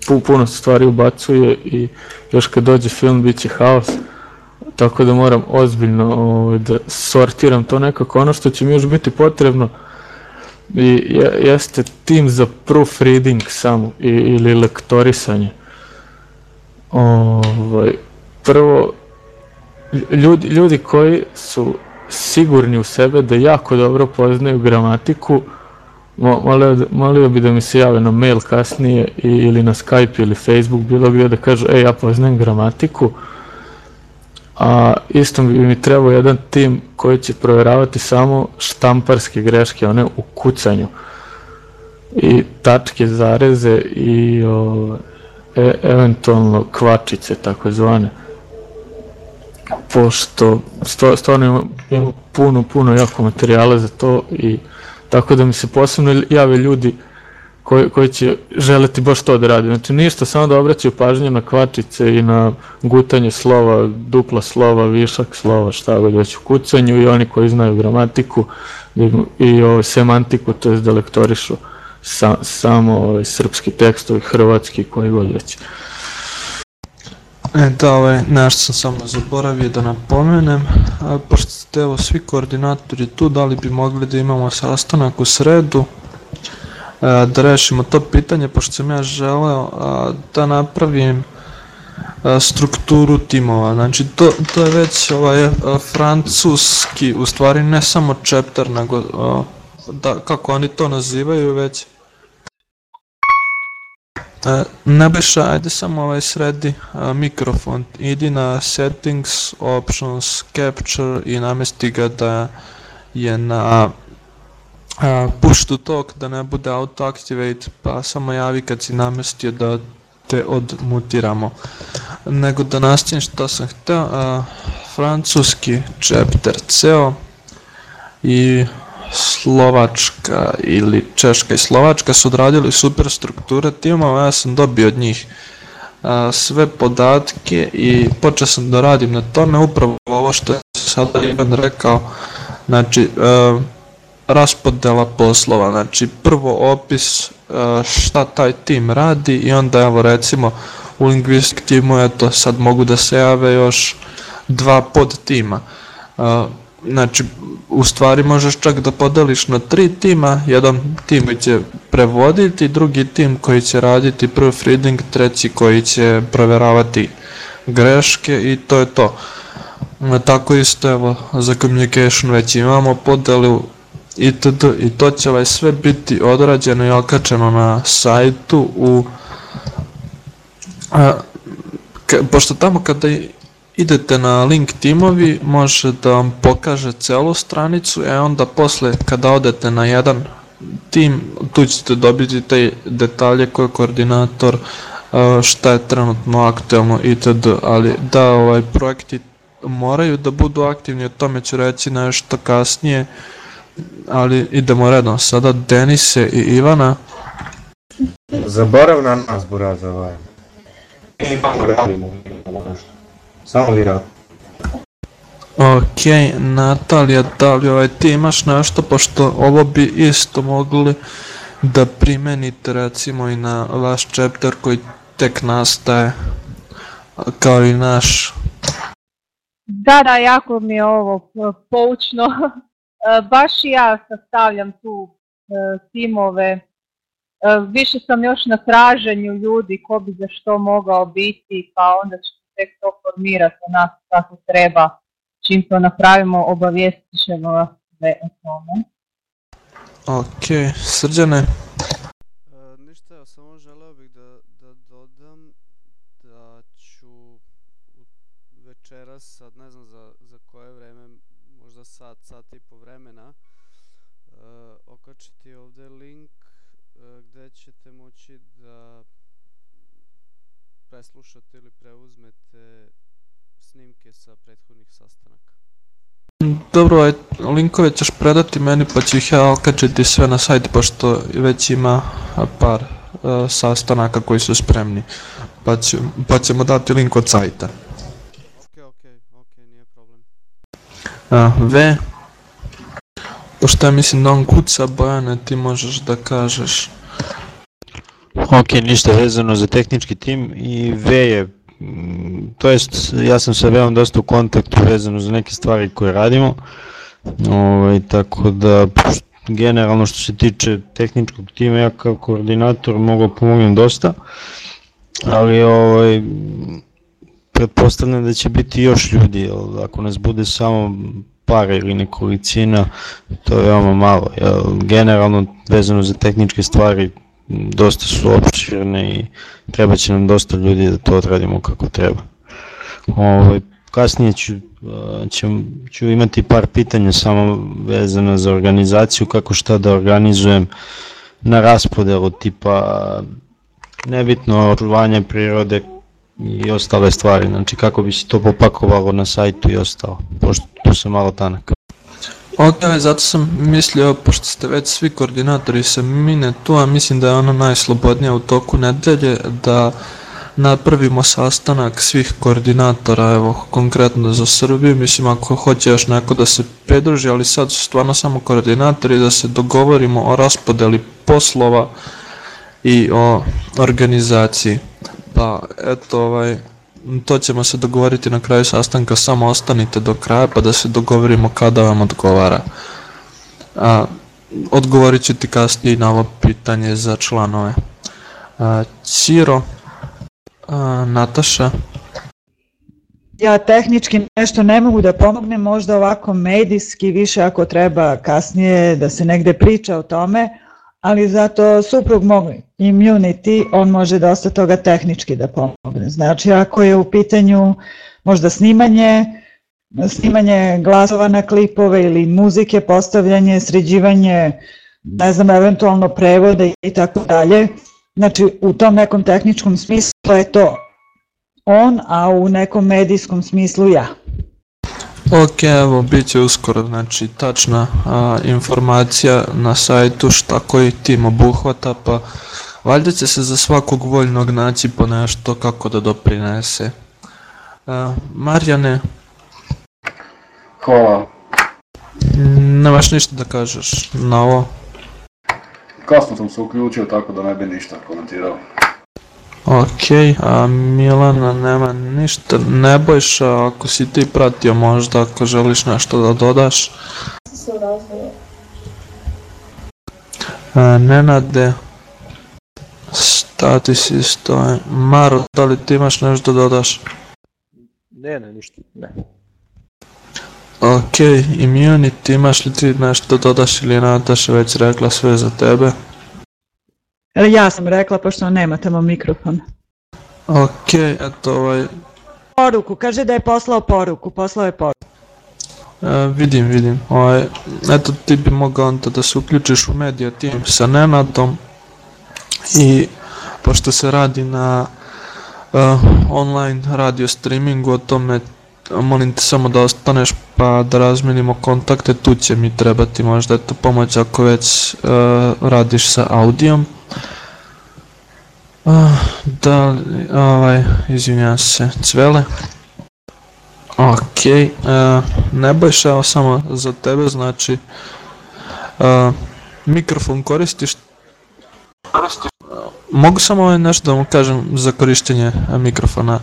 pu- puno se stvari ubacuje i još kad dođe film bit će haos tako da moram ozbiljno ovaj, da sortiram to nekako. Ono što će mi još biti potrebno i, je, jeste tim za proofreading samo i, ili lektorisanje. Ovaj, prvo, ljudi, ljudi koji su sigurni u sebe da jako dobro poznaju gramatiku, mo- molio, molio bi da mi se jave na mail kasnije ili na Skype ili Facebook, bilo gdje da kažu, ej, ja poznajem gramatiku, a isto bi mi trebao jedan tim koji će provjeravati samo štamparske greške, one u kucanju. I tačke, zareze i o, e, eventualno kvačice takozvane pošto stvarno imam, imam puno, puno jako materijala za to i tako da mi se posebno jave ljudi koji, koji će želeti baš to da radi. Znači ništa, samo da obraćaju pažnju na kvačice i na gutanje slova, dupla slova, višak slova, šta god već u kucanju i oni koji znaju gramatiku i, i ovaj, semantiku, to je da lektorišu sa, samo ovaj, srpski tekstovi, hrvatski, koji god već. E, da, ovaj, nešto sam samo zaboravio da napomenem, a, pošto ste evo svi koordinatori tu, da li bi mogli da imamo sastanak u sredu, a, da rešimo to pitanje, pošto sam ja želeo a, da napravim a, strukturu timova, znači to, to je već ovaj, a, francuski, u stvari ne samo chapter, nego a, da, kako oni to nazivaju već E, Nebojša, ajde samo ovaj sredi a, mikrofon, idi na settings, options, capture i namesti ga da je na a, push to talk, da ne bude auto activate, pa samo javi kad si namestio da te odmutiramo. Nego da nastavim što sam hteo, a, francuski chapter ceo i Slovačka ili Češka i Slovačka su odradili super strukture timova, ja sam dobio od njih a, sve podatke i počeo sam da radim na tome, upravo ovo što je sada Ivan rekao, znači a, raspodela poslova, znači prvo opis a, šta taj tim radi i onda evo recimo u Linguistic timu eto sad mogu da se jave još dva pod tima. A, znači u stvari možeš čak da podeliš na tri tima, jedan tim koji će prevoditi, drugi tim koji će raditi proofreading, treći koji će proveravati greške i to je to. Tako isto evo za communication već imamo podelu itd. i to će ovaj sve biti odrađeno i okačeno na sajtu u a, ka, pošto tamo kada idete na link timovi može da vam pokaže celu stranicu e onda posle kada odete na jedan tim tu ćete dobiti te detalje koje je koordinator a, šta je trenutno aktuelno itd. ali da ovaj projekti moraju da budu aktivni o tome ću reći nešto kasnije ali idemo redom sada Denise i Ivana Zaborav na nas, buraz, ovaj. Mi imamo radimo, nešto. Samo vi radimo. Ok, Natalija, da li ovaj, ti imaš nešto, pošto ovo bi isto mogli da primenite recimo i na vaš chapter koji tek nastaje, kao i naš. Da, da, jako mi je ovo e, poučno. *laughs* E, Baš ja sastavljam tu e, timove. Više sam još na traženju ljudi ko bi za što mogao biti, pa onda ću tek to formirati onako kako treba. Čim to napravimo, obavijestit ćemo vas sve o tome. Ok, srđane, E, ništa, ja samo želeo bih da, da dodam da ću večeras, sad ne znam za, za koje vreme, možda sat, sat i po vremena, e, okačiti ovdje link e, gdje ćete moći da preslušate ili preuzmete snimke sa prethodnih sastanaka. dobro, ovaj, linkove ćeš predati meni pa ću ih ja okačiti sve na sajt pošto već ima par a, sastanaka koji su spremni, pa, ću, pa ćemo dati link od sajta. Ok, ok, ok, nije problem. A, v, pošto ja mislim da on kuca Bojane, ti možeš da kažeš. Ok, ništa vezano za tehnički tim i V je, to jest ja sam sa Veom dosta u kontaktu vezano za neke stvari koje radimo, ovaj, tako da generalno što se tiče tehničkog tima ja kao koordinator mogu pomognem dosta, ali ovaj, pretpostavljam da će biti još ljudi, jel, ako nas bude samo par ili nekolicina, to je veoma malo, jel, generalno vezano za tehničke stvari dosta su opširne i treba će nam dosta ljudi da to odradimo kako treba. Ovaj, kasnije ću, ću, ću imati par pitanja samo vezano za organizaciju, kako šta da organizujem na raspodelu tipa nebitno očuvanje prirode i ostale stvari, znači kako bi se to popakovalo na sajtu i ostalo, pošto tu sam malo tanak. Ok, zato sam mislio, pošto ste već svi koordinatori sa mine tu, a mislim da je ono najslobodnije u toku nedelje, da napravimo sastanak svih koordinatora, evo, konkretno za Srbiju, mislim ako hoće još neko da se pridruži, ali sad su stvarno samo koordinatori, da se dogovorimo o raspodeli poslova i o organizaciji. Pa, eto, ovaj, to ćemo se dogovoriti na kraju sastanka, samo ostanite do kraja pa da se dogovorimo kada vam odgovara. A, odgovorit ću ti kasnije na ovo pitanje za članove. A, Ciro, a, Nataša, Ja tehnički nešto ne mogu da pomognem, možda ovako medijski, više ako treba kasnije da se negde priča o tome, ali zato suprug mog immunity, on može dosta toga tehnički da pomogne. Znači ako je u pitanju možda snimanje, snimanje glasova na klipove ili muzike, postavljanje, sređivanje, ne znam, eventualno prevode i tako dalje, znači u tom nekom tehničkom smislu je to on, a u nekom medijskom smislu ja. Ok, evo, bit će uskoro, znači, tačna a, informacija na sajtu šta koji tim obuhvata, pa valjda će se za svakog voljnog naći po nešto kako da doprinese. A, Marjane, Hvala. nemaš ništa da kažeš na ovo? Kasno sam se uključio tako da ne bi ništa komentirao. Ok, a Milana nema ništa, Nebojša, ako si ti pratio možda, ako želiš nešto da dodaš. A, Nenade, šta ti si stoje? Maro, da li ti imaš nešto da dodaš? Ne, ne, ništa, ne. Ok, Immunity, imaš li ti nešto da dodaš ili Nataša već rekla sve za tebe? Ali ja sam rekla, pošto nema tamo mikrofon. Ok, eto ovaj, Poruku, kaže da je poslao poruku, poslao je poruku. E, vidim, vidim. Ovaj, eto ti bi mogao onda da se uključiš u media team sa Nenadom i pošto se radi na e, online radio streamingu o tome molim te samo da ostaneš pa da razmenimo kontakte, tu će mi trebati možda eto pomoć ako već e, radiš sa audijom. Ah, da, ovaj, izvinjam se, Cvele. Ok, e, Nebojša, evo samo za tebe, znači e, mikrofon koristiš Mogu samo nešto da mu kažem za korištenje e, mikrofona.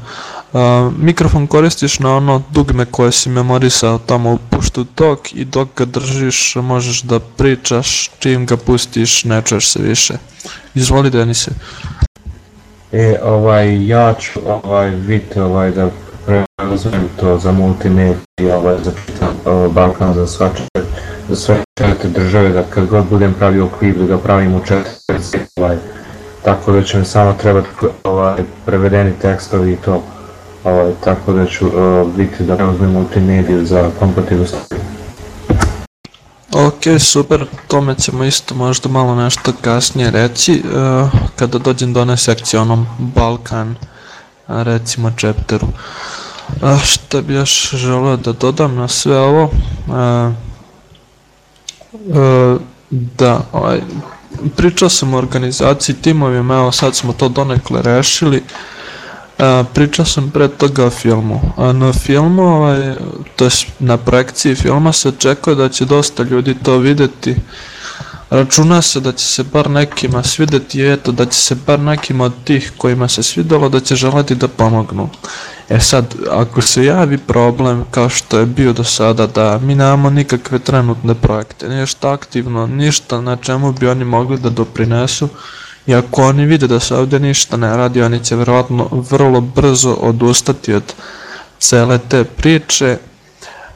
Uh, mikrofon koristiš na ono dugme koje si memorisao tamo u puštu tok i dok ga držiš možeš da pričaš, čim ga pustiš ne čuješ se više. Izvoli Denise. E, ovaj, ja ću ovaj, vidjeti ovaj, da preuzmem to za multimediju, ovaj, za ovaj, Balkan za svače, za sve četiri države, da kad god budem pravio klip, da ga pravim u četiri, ovaj, tako da će mi samo trebati ovaj, prevedeni tekstovi i to. Ovaj, tako da ću uh, biti da preuzmem multimediju za kompatibilnost. Ok, super, tome ćemo isto možda malo nešto kasnije reći, uh, kada dođem do one sekcije onom Balkan, recimo chapteru. Uh, šta bi još želeo da dodam na sve ovo? Uh, da, ovaj, pričao sam o organizaciji timovima, evo sad smo to donekle rešili. A, pričao sam pre toga o filmu. A na filmu, ovaj, to je na projekciji filma se očekuje da će dosta ljudi to videti. Računa se da će se bar nekima svideti i eto da će se bar nekima od tih kojima se svidelo da će želeti da pomognu. E sad, ako se javi problem kao što je bio do sada da mi nemamo nikakve trenutne projekte, ništa aktivno, ništa na čemu bi oni mogli da doprinesu, i ako oni vide da se ovde ništa ne radi, oni će verovatno vrlo brzo odustati od cele te priče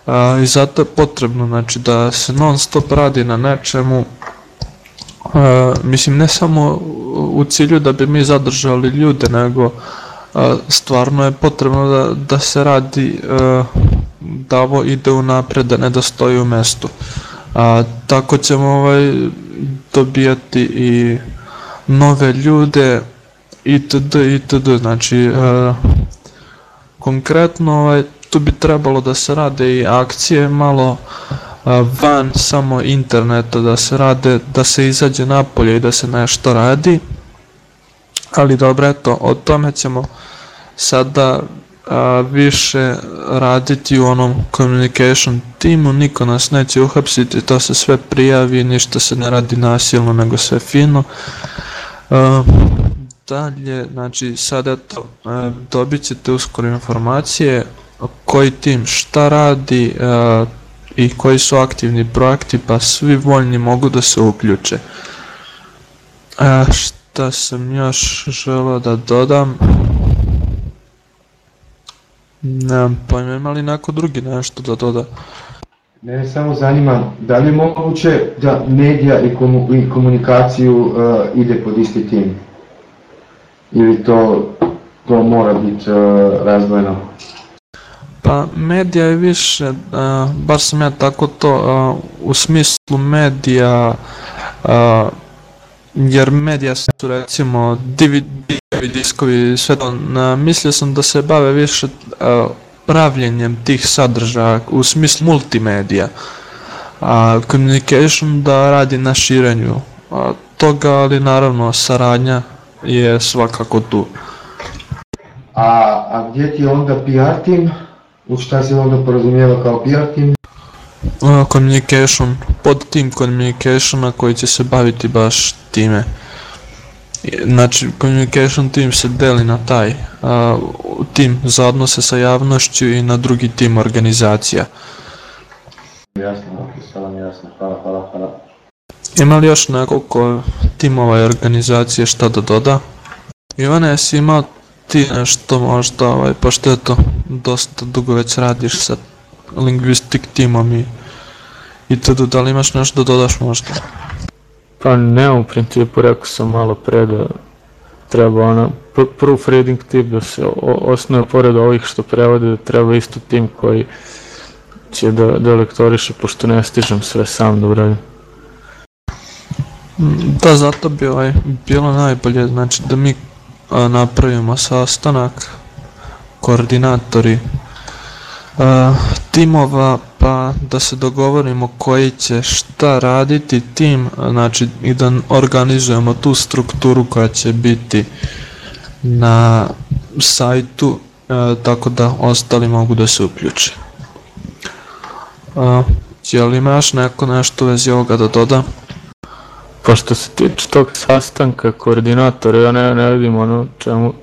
a, i zato je potrebno znači, da se non stop radi na nečemu a, mislim ne samo u cilju da bi mi zadržali ljude, nego a, stvarno je potrebno da, da se radi a, da ovo ide u napred, da ne da stoji u mestu. A, tako ćemo ovaj, dobijati i nove ljude itd. itd. Znači, uh, konkretno ovaj, tu bi trebalo da se rade i akcije malo van samo interneta, da se rade, da se izađe napolje i da se nešto radi. Ali dobro, eto, o tome ćemo sada a, više raditi u onom communication timu, niko nas neće uhapsiti, to se sve prijavi, ništa se ne radi nasilno, nego sve fino. Uh, dalje, znači sad eto, dobit ćete uskoro informacije koji tim šta radi uh, i koji su aktivni projekti, pa svi voljni mogu da se uključe. Uh, šta sam još želeo da dodam? Nemam pojma, ima li neko drugi nešto da doda? Mene samo zanima, da li je moguće da medija i, komu, i komunikaciju uh, ide pod isti tim? Ili to, to mora biti uh, razdvojeno? Pa medija je više, uh, bar sam ja tako to, uh, u smislu medija, uh, jer medija su recimo DVD, diskovi, sve to, mislio sam da se bave više pravljenjem tih sadržaja u smislu multimedija. A communication da radi na širenju toga, ali naravno saradnja je svakako tu. A, a gdje ti onda PR tim? U šta se onda porazumijeva kao PR tim? A, communication, pod tim communicationa koji će se baviti baš time. Znači, communication team se deli na taj uh, tim za odnose sa javnošću i na drugi tim organizacija. Jasno, ok, sada mi jasno, hvala, hvala, hvala. Ima li još nekoliko timova i organizacije šta da doda? Ivane, jesi imao ti nešto možda, ovaj, pošto eto, dosta dugo već radiš sa linguistic timom i, i tada, da li imaš nešto da dodaš možda? Pa ne, u principu rekao sam malo pre da treba ona proofreading tip da se osnuje pored ovih što prevode da treba isto tim koji će da, da lektoriše pošto ne stižem sve sam da uradim. Da, zato bi ovaj, bilo najbolje, znači da mi napravimo sastanak, koordinatori timova pa da se dogovorimo koji će šta raditi tim, znači i da organizujemo tu strukturu koja će biti na sajtu e, tako da ostali mogu da se uključe. Je li imaš neko nešto u vezi ovoga da doda? Pa što se tiče tog sastanka koordinatora, ja ne, ne vidim ono čemu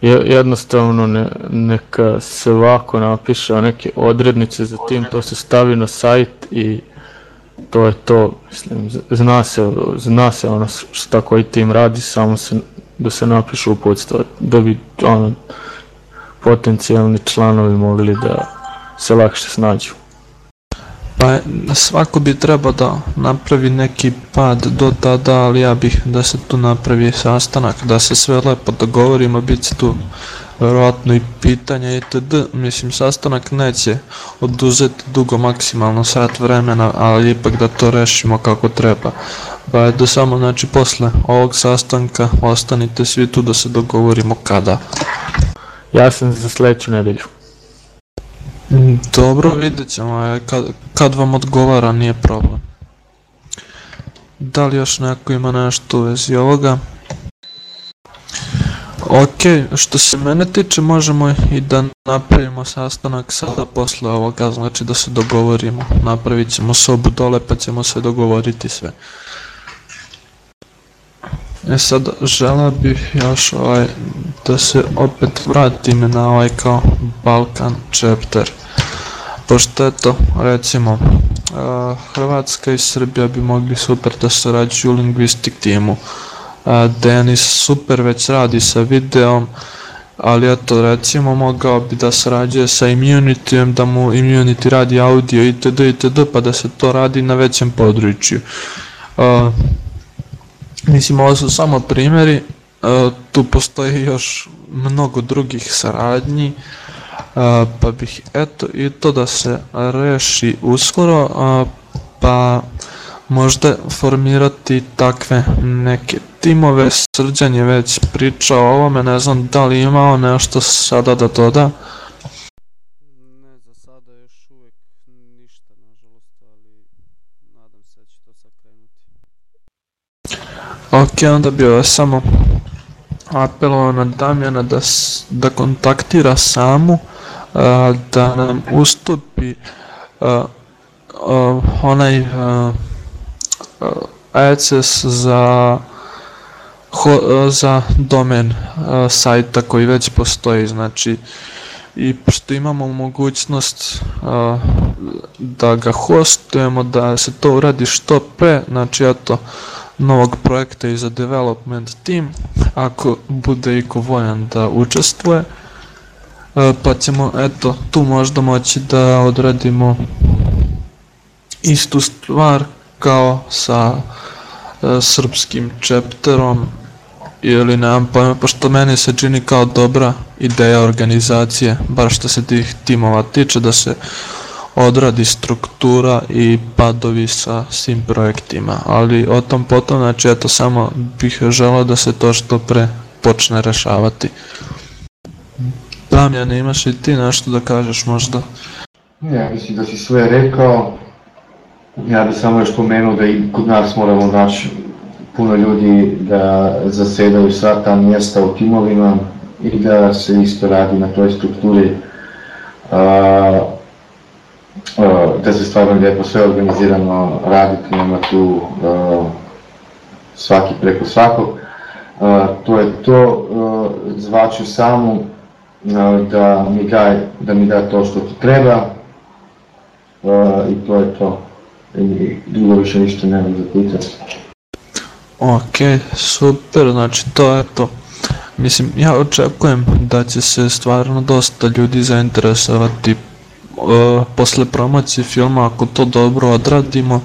je, jednostavno ne, neka se ovako napiše o neke odrednice za tim, to se stavi na sajt i to je to, mislim, zna se, zna se ono šta koji tim radi, samo se, da se napiše uputstva, da bi ono, potencijalni članovi mogli da se lakše snađu. Pa svako bi trebao da napravi neki pad do tada, ali ja bih da se tu napravi sastanak, da se sve lepo dogovorimo, bit će tu verovatno i pitanja itd. Mislim, sastanak neće oduzeti dugo, maksimalno sat vremena, ali ipak da to rešimo kako treba. Pa da samo, znači, posle ovog sastanka ostanite svi tu da se dogovorimo kada. Ja sam za sledeću nedelju. Dobro, vidjet ćemo, kad, kad vam odgovara nije problem. Da li još neko ima nešto u vezi ovoga? Ok, što se mene tiče možemo i da napravimo sastanak sada posle ovoga, znači da se dogovorimo. Napravit ćemo sobu dole pa ćemo se dogovoriti sve. E sad, žela bih još ovaj, da se opet vratim na ovaj kao Balkan chapter. Pošto eto, recimo, uh, Hrvatska i Srbija bi mogli super da sarađuju u lingvistik timu. Uh, Denis super već radi sa videom, ali eto recimo mogao bi da sarađuje sa Immunityjem, da mu Immunity radi audio itd. itd. pa da se to radi na većem području. Uh, Mislim, ovo su samo primjeri, e, tu postoji još mnogo drugih saradnji, e, pa bih eto i to da se reši uskoro, pa možda formirati takve neke timove, Srđan je već pričao o ovome, ne znam da li imao nešto sada da doda. Ne, za sada još uvek ništa, nažalost, ali nadam se da će to sad krenuti. Ok, onda bi vas samo apelovao na Damjana da, da kontaktira samu, da nam ustupi a, a, onaj access za za domen sajta koji već postoji, znači i što imamo mogućnost da ga hostujemo, da se to uradi što pre, znači eto, novog projekta i za development team, ako bude i ko voljan da učestvuje, e, pa ćemo eto tu možda moći da odradimo istu stvar kao sa e, srpskim chapterom ili nemam pojma, pošto meni se čini kao dobra ideja organizacije, bar što se tih timova tiče, da se odradi struktura i padovi sa svim projektima, ali o tom potom, znači eto samo bih želao da se to što pre počne rešavati. Damjan, imaš i ti nešto da kažeš možda? Ja mislim da si sve rekao, ja bih samo još pomenuo da i kod nas moramo naći puno ljudi da zasedaju sva ta mjesta u timovima i da se isto radi na toj strukturi uh, da se stvarno lijepo sve organizirano raditi, nema tu svaki preko svakog. To je to, zvaću samu da mi, da, da mi da to što ti treba i to je to. I drugo više ništa nemam za pitati. Ok, super, znači to je to. Mislim, ja očekujem da će se stvarno dosta ljudi zainteresovati uh, posle promocije filma ako to dobro odradimo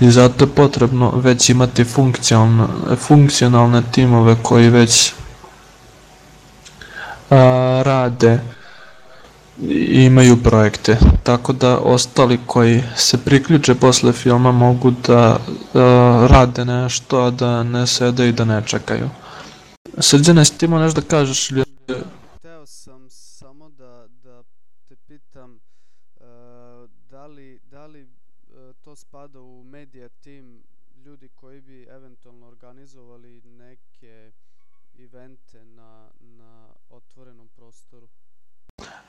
i zato je potrebno već imati funkcionalne, funkcionalne timove koji već uh, rade i imaju projekte, tako da ostali koji se priključe posle filma mogu da uh, rade nešto, a da ne sede i da ne čekaju. Srđane, ti nešto da kažeš ili spada u medija tim ljudi koji bi eventualno organizovali neke evente na, na otvorenom prostoru?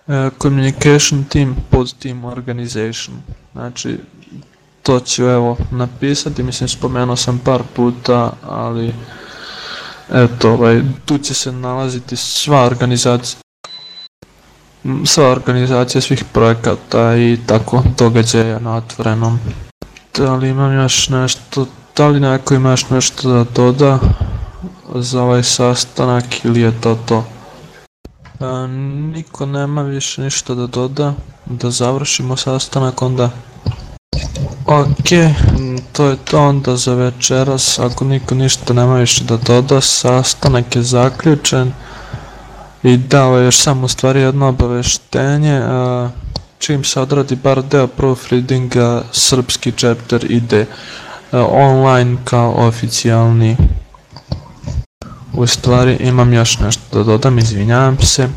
E, communication team pod team organization. Znači, to ću evo napisati, mislim spomenuo sam par puta, ali eto, ovaj, tu će se nalaziti sva organizacija sva organizacija svih projekata i tako događaja na otvorenom. Da li imam još nešto, da li neko ima još nešto da doda za ovaj sastanak ili je to to? E, niko nema više ništa da doda, da završimo sastanak onda. Ok, to je to onda za večeras, ako niko ništa nema više da doda, sastanak je zaključen. I da, još samo stvari jedno obaveštenje, a, čim se odradi bar deo proofreadinga, srpski chapter ide a, online kao oficijalni. U stvari imam još nešto da dodam, izvinjavam se.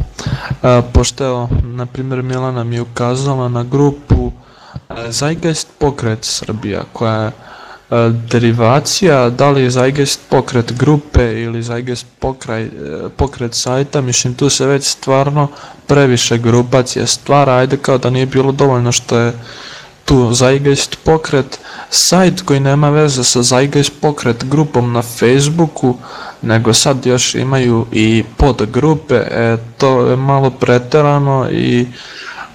A, pošto evo, na primjer Milana mi je ukazala na grupu a, Zeitgeist pokret Srbija koja je derivacija, da li je Zeitgeist pokret grupe ili Zeitgeist pokraj, e, pokret sajta, mislim tu se već stvarno previše grupacija stvara, ajde kao da nije bilo dovoljno što je tu Zeitgeist pokret, sajt koji nema veze sa Zeitgeist pokret grupom na Facebooku, nego sad još imaju i podgrupe, e, to je malo preterano i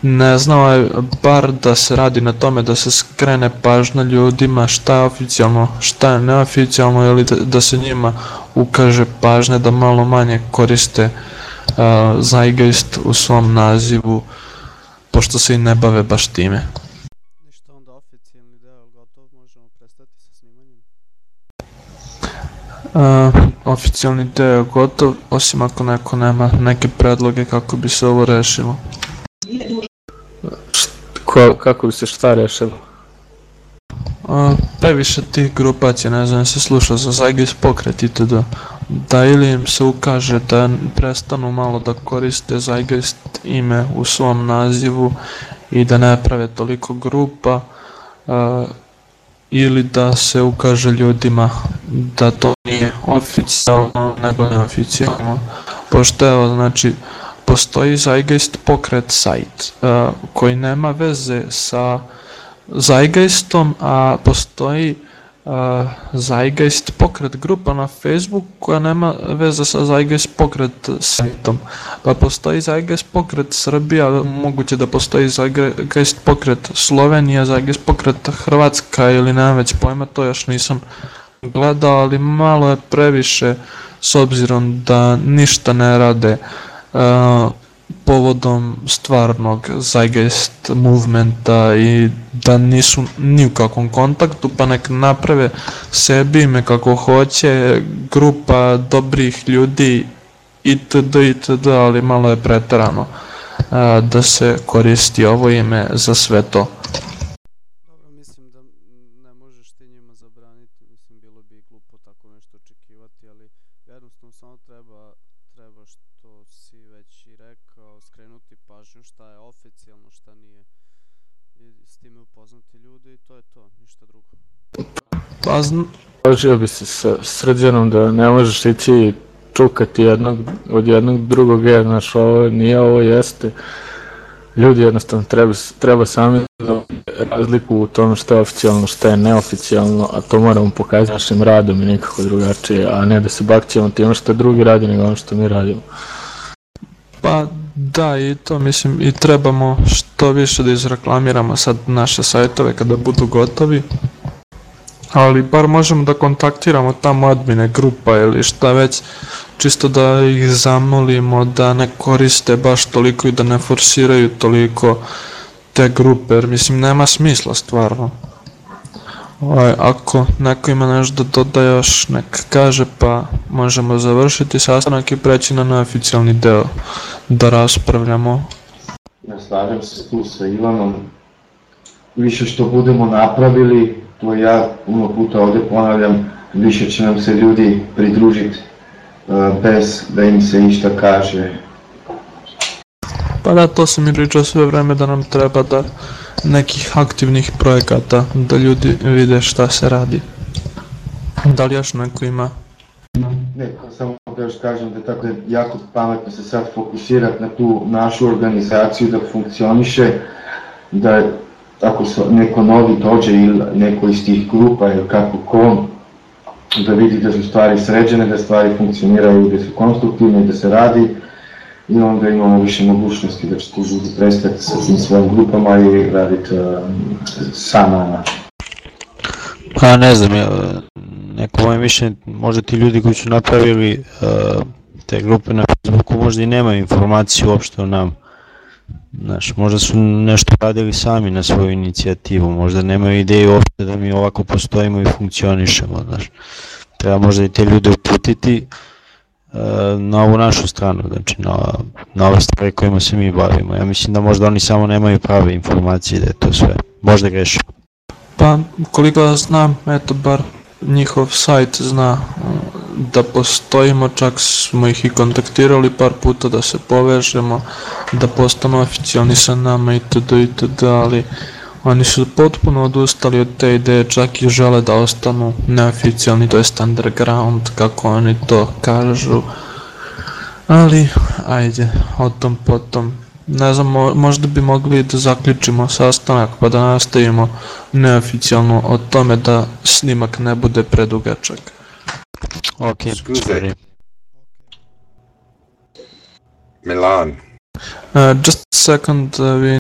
ne znam, ovaj, bar da se radi na tome da se skrene pažnja ljudima šta je oficijalno, šta je neoficijalno ili da, da se njima ukaže pažnja da malo manje koriste uh, Zeitgeist u svom nazivu pošto se i ne bave baš time. Ništa onda oficijalni deo, gotov, možemo prestati sa snimanjem? Uh, oficijalni deo je gotov, osim ako neko nema neke predloge kako bi se ovo rešilo. Ko, kako bi se šta rešilo? A, previše tih grupacija, ne znam, se sluša za Zagis pokret itd. Da ili im se ukaže da prestanu malo da koriste Zeitgeist ime u svom nazivu i da ne prave toliko grupa a, ili da se ukaže ljudima da to nije oficijalno nego neoficijalno. Pošto evo, znači, postoji Zeitgeist pokret sajt uh, koji nema veze sa Zeitgeistom, a postoji uh, Zeitgeist pokret grupa na Facebook koja nema veze sa Zeitgeist pokret sajtom. Pa postoji Zeitgeist pokret Srbija, moguće da postoji Zeitgeist pokret Slovenija, Zeitgeist pokret Hrvatska ili nemam već pojma, to još nisam gledao, ali malo je previše s obzirom da ništa ne rade uh, povodom stvarnog Zeitgeist movementa i da nisu ni u kakvom kontaktu, pa nek naprave sebi ime kako hoće, grupa dobrih ljudi itd. itd. ali malo je preterano uh, da se koristi ovo ime za sve to. Dobro, mislim da m, ne možeš ti njima zabraniti, mislim bilo bi glupo tako nešto očekivati, ali jednostavno samo treba, treba što si već i rekao, skrenuti pažnju šta je oficijalno, šta nije i s time upoznati ljude i to je to, ništa drugo. Pa zn Složio bi se sa srđanom da ne možeš ići čukati jednog od jednog drugog, jer znaš, ovo nije, ovo jeste. Ljudi jednostavno treba, treba sami da razliku u tome što je oficijalno, što je neoficijalno, a to moramo pokazati našim radom i nikako drugačije, a ne da se bakćemo time što drugi radi nego ono što mi radimo. Pa da i to mislim i trebamo što više da izreklamiramo sad naše sajtove kada budu gotovi. Ali bar možemo da kontaktiramo tamo admine grupa ili šta već, čisto da ih zamolimo da ne koriste baš toliko i da ne forsiraju toliko te grupe, jer mislim nema smisla stvarno. Ovaj, ako neko ima nešto da doda još, nek kaže pa možemo završiti sastanak i preći na neoficijalni deo da raspravljamo. Ja slažem se tu sa Ivanom. Više što budemo napravili, to ja puno puta ovde ponavljam, više će nam se ljudi pridružiti uh, bez da im se išta kaže. Pa da, to sam i pričao sve vreme da nam treba da nekih aktivnih projekata, da ljudi vide šta se radi. Da li još neko ima? Ne, samo da još kažem da tako je jako pametno se sad fokusirati na tu našu organizaciju da funkcioniše, da ako neko novi dođe ili neko iz tih grupa ili kako ko, da vidi da su stvari sređene, da stvari funkcioniraju, da su konstruktivne, da se radi i onda imamo više mogućnosti da će tu ljudi prestati sa tim svojim grupama i raditi uh, sama Pa ne znam, ja, neko moje mišljenje, možda ti ljudi koji su napravili uh, te grupe na Facebooku možda i nemaju informaciju uopšte o nam. Znaš, možda su nešto radili sami na svoju inicijativu, možda nemaju ideju uopšte da mi ovako postojimo i funkcionišemo, znaš. Treba možda i te ljude uputiti uh, na ovu našu stranu, znači na, na ove stvari kojima se mi bavimo. Ja mislim da možda oni samo nemaju prave informacije da je to sve. Možda grešim. Pa, koliko ja znam, eto bar njihov sajt zna mm, da postojimo, čak smo ih i kontaktirali par puta da se povežemo, da postanu oficijalni sa nama itd. itd. ali oni su potpuno odustali od te ideje, čak i žele da ostanu neoficijalni, to jest underground, kako oni to kažu. Ali, ajde, o tom potom. Ne znam, mo- možda bi mogli da zaključimo sastanak pa da nastavimo neoficijalno o tome da snimak ne bude predugačak. Ok, sorry. Milan. Uh, just a second, uh, we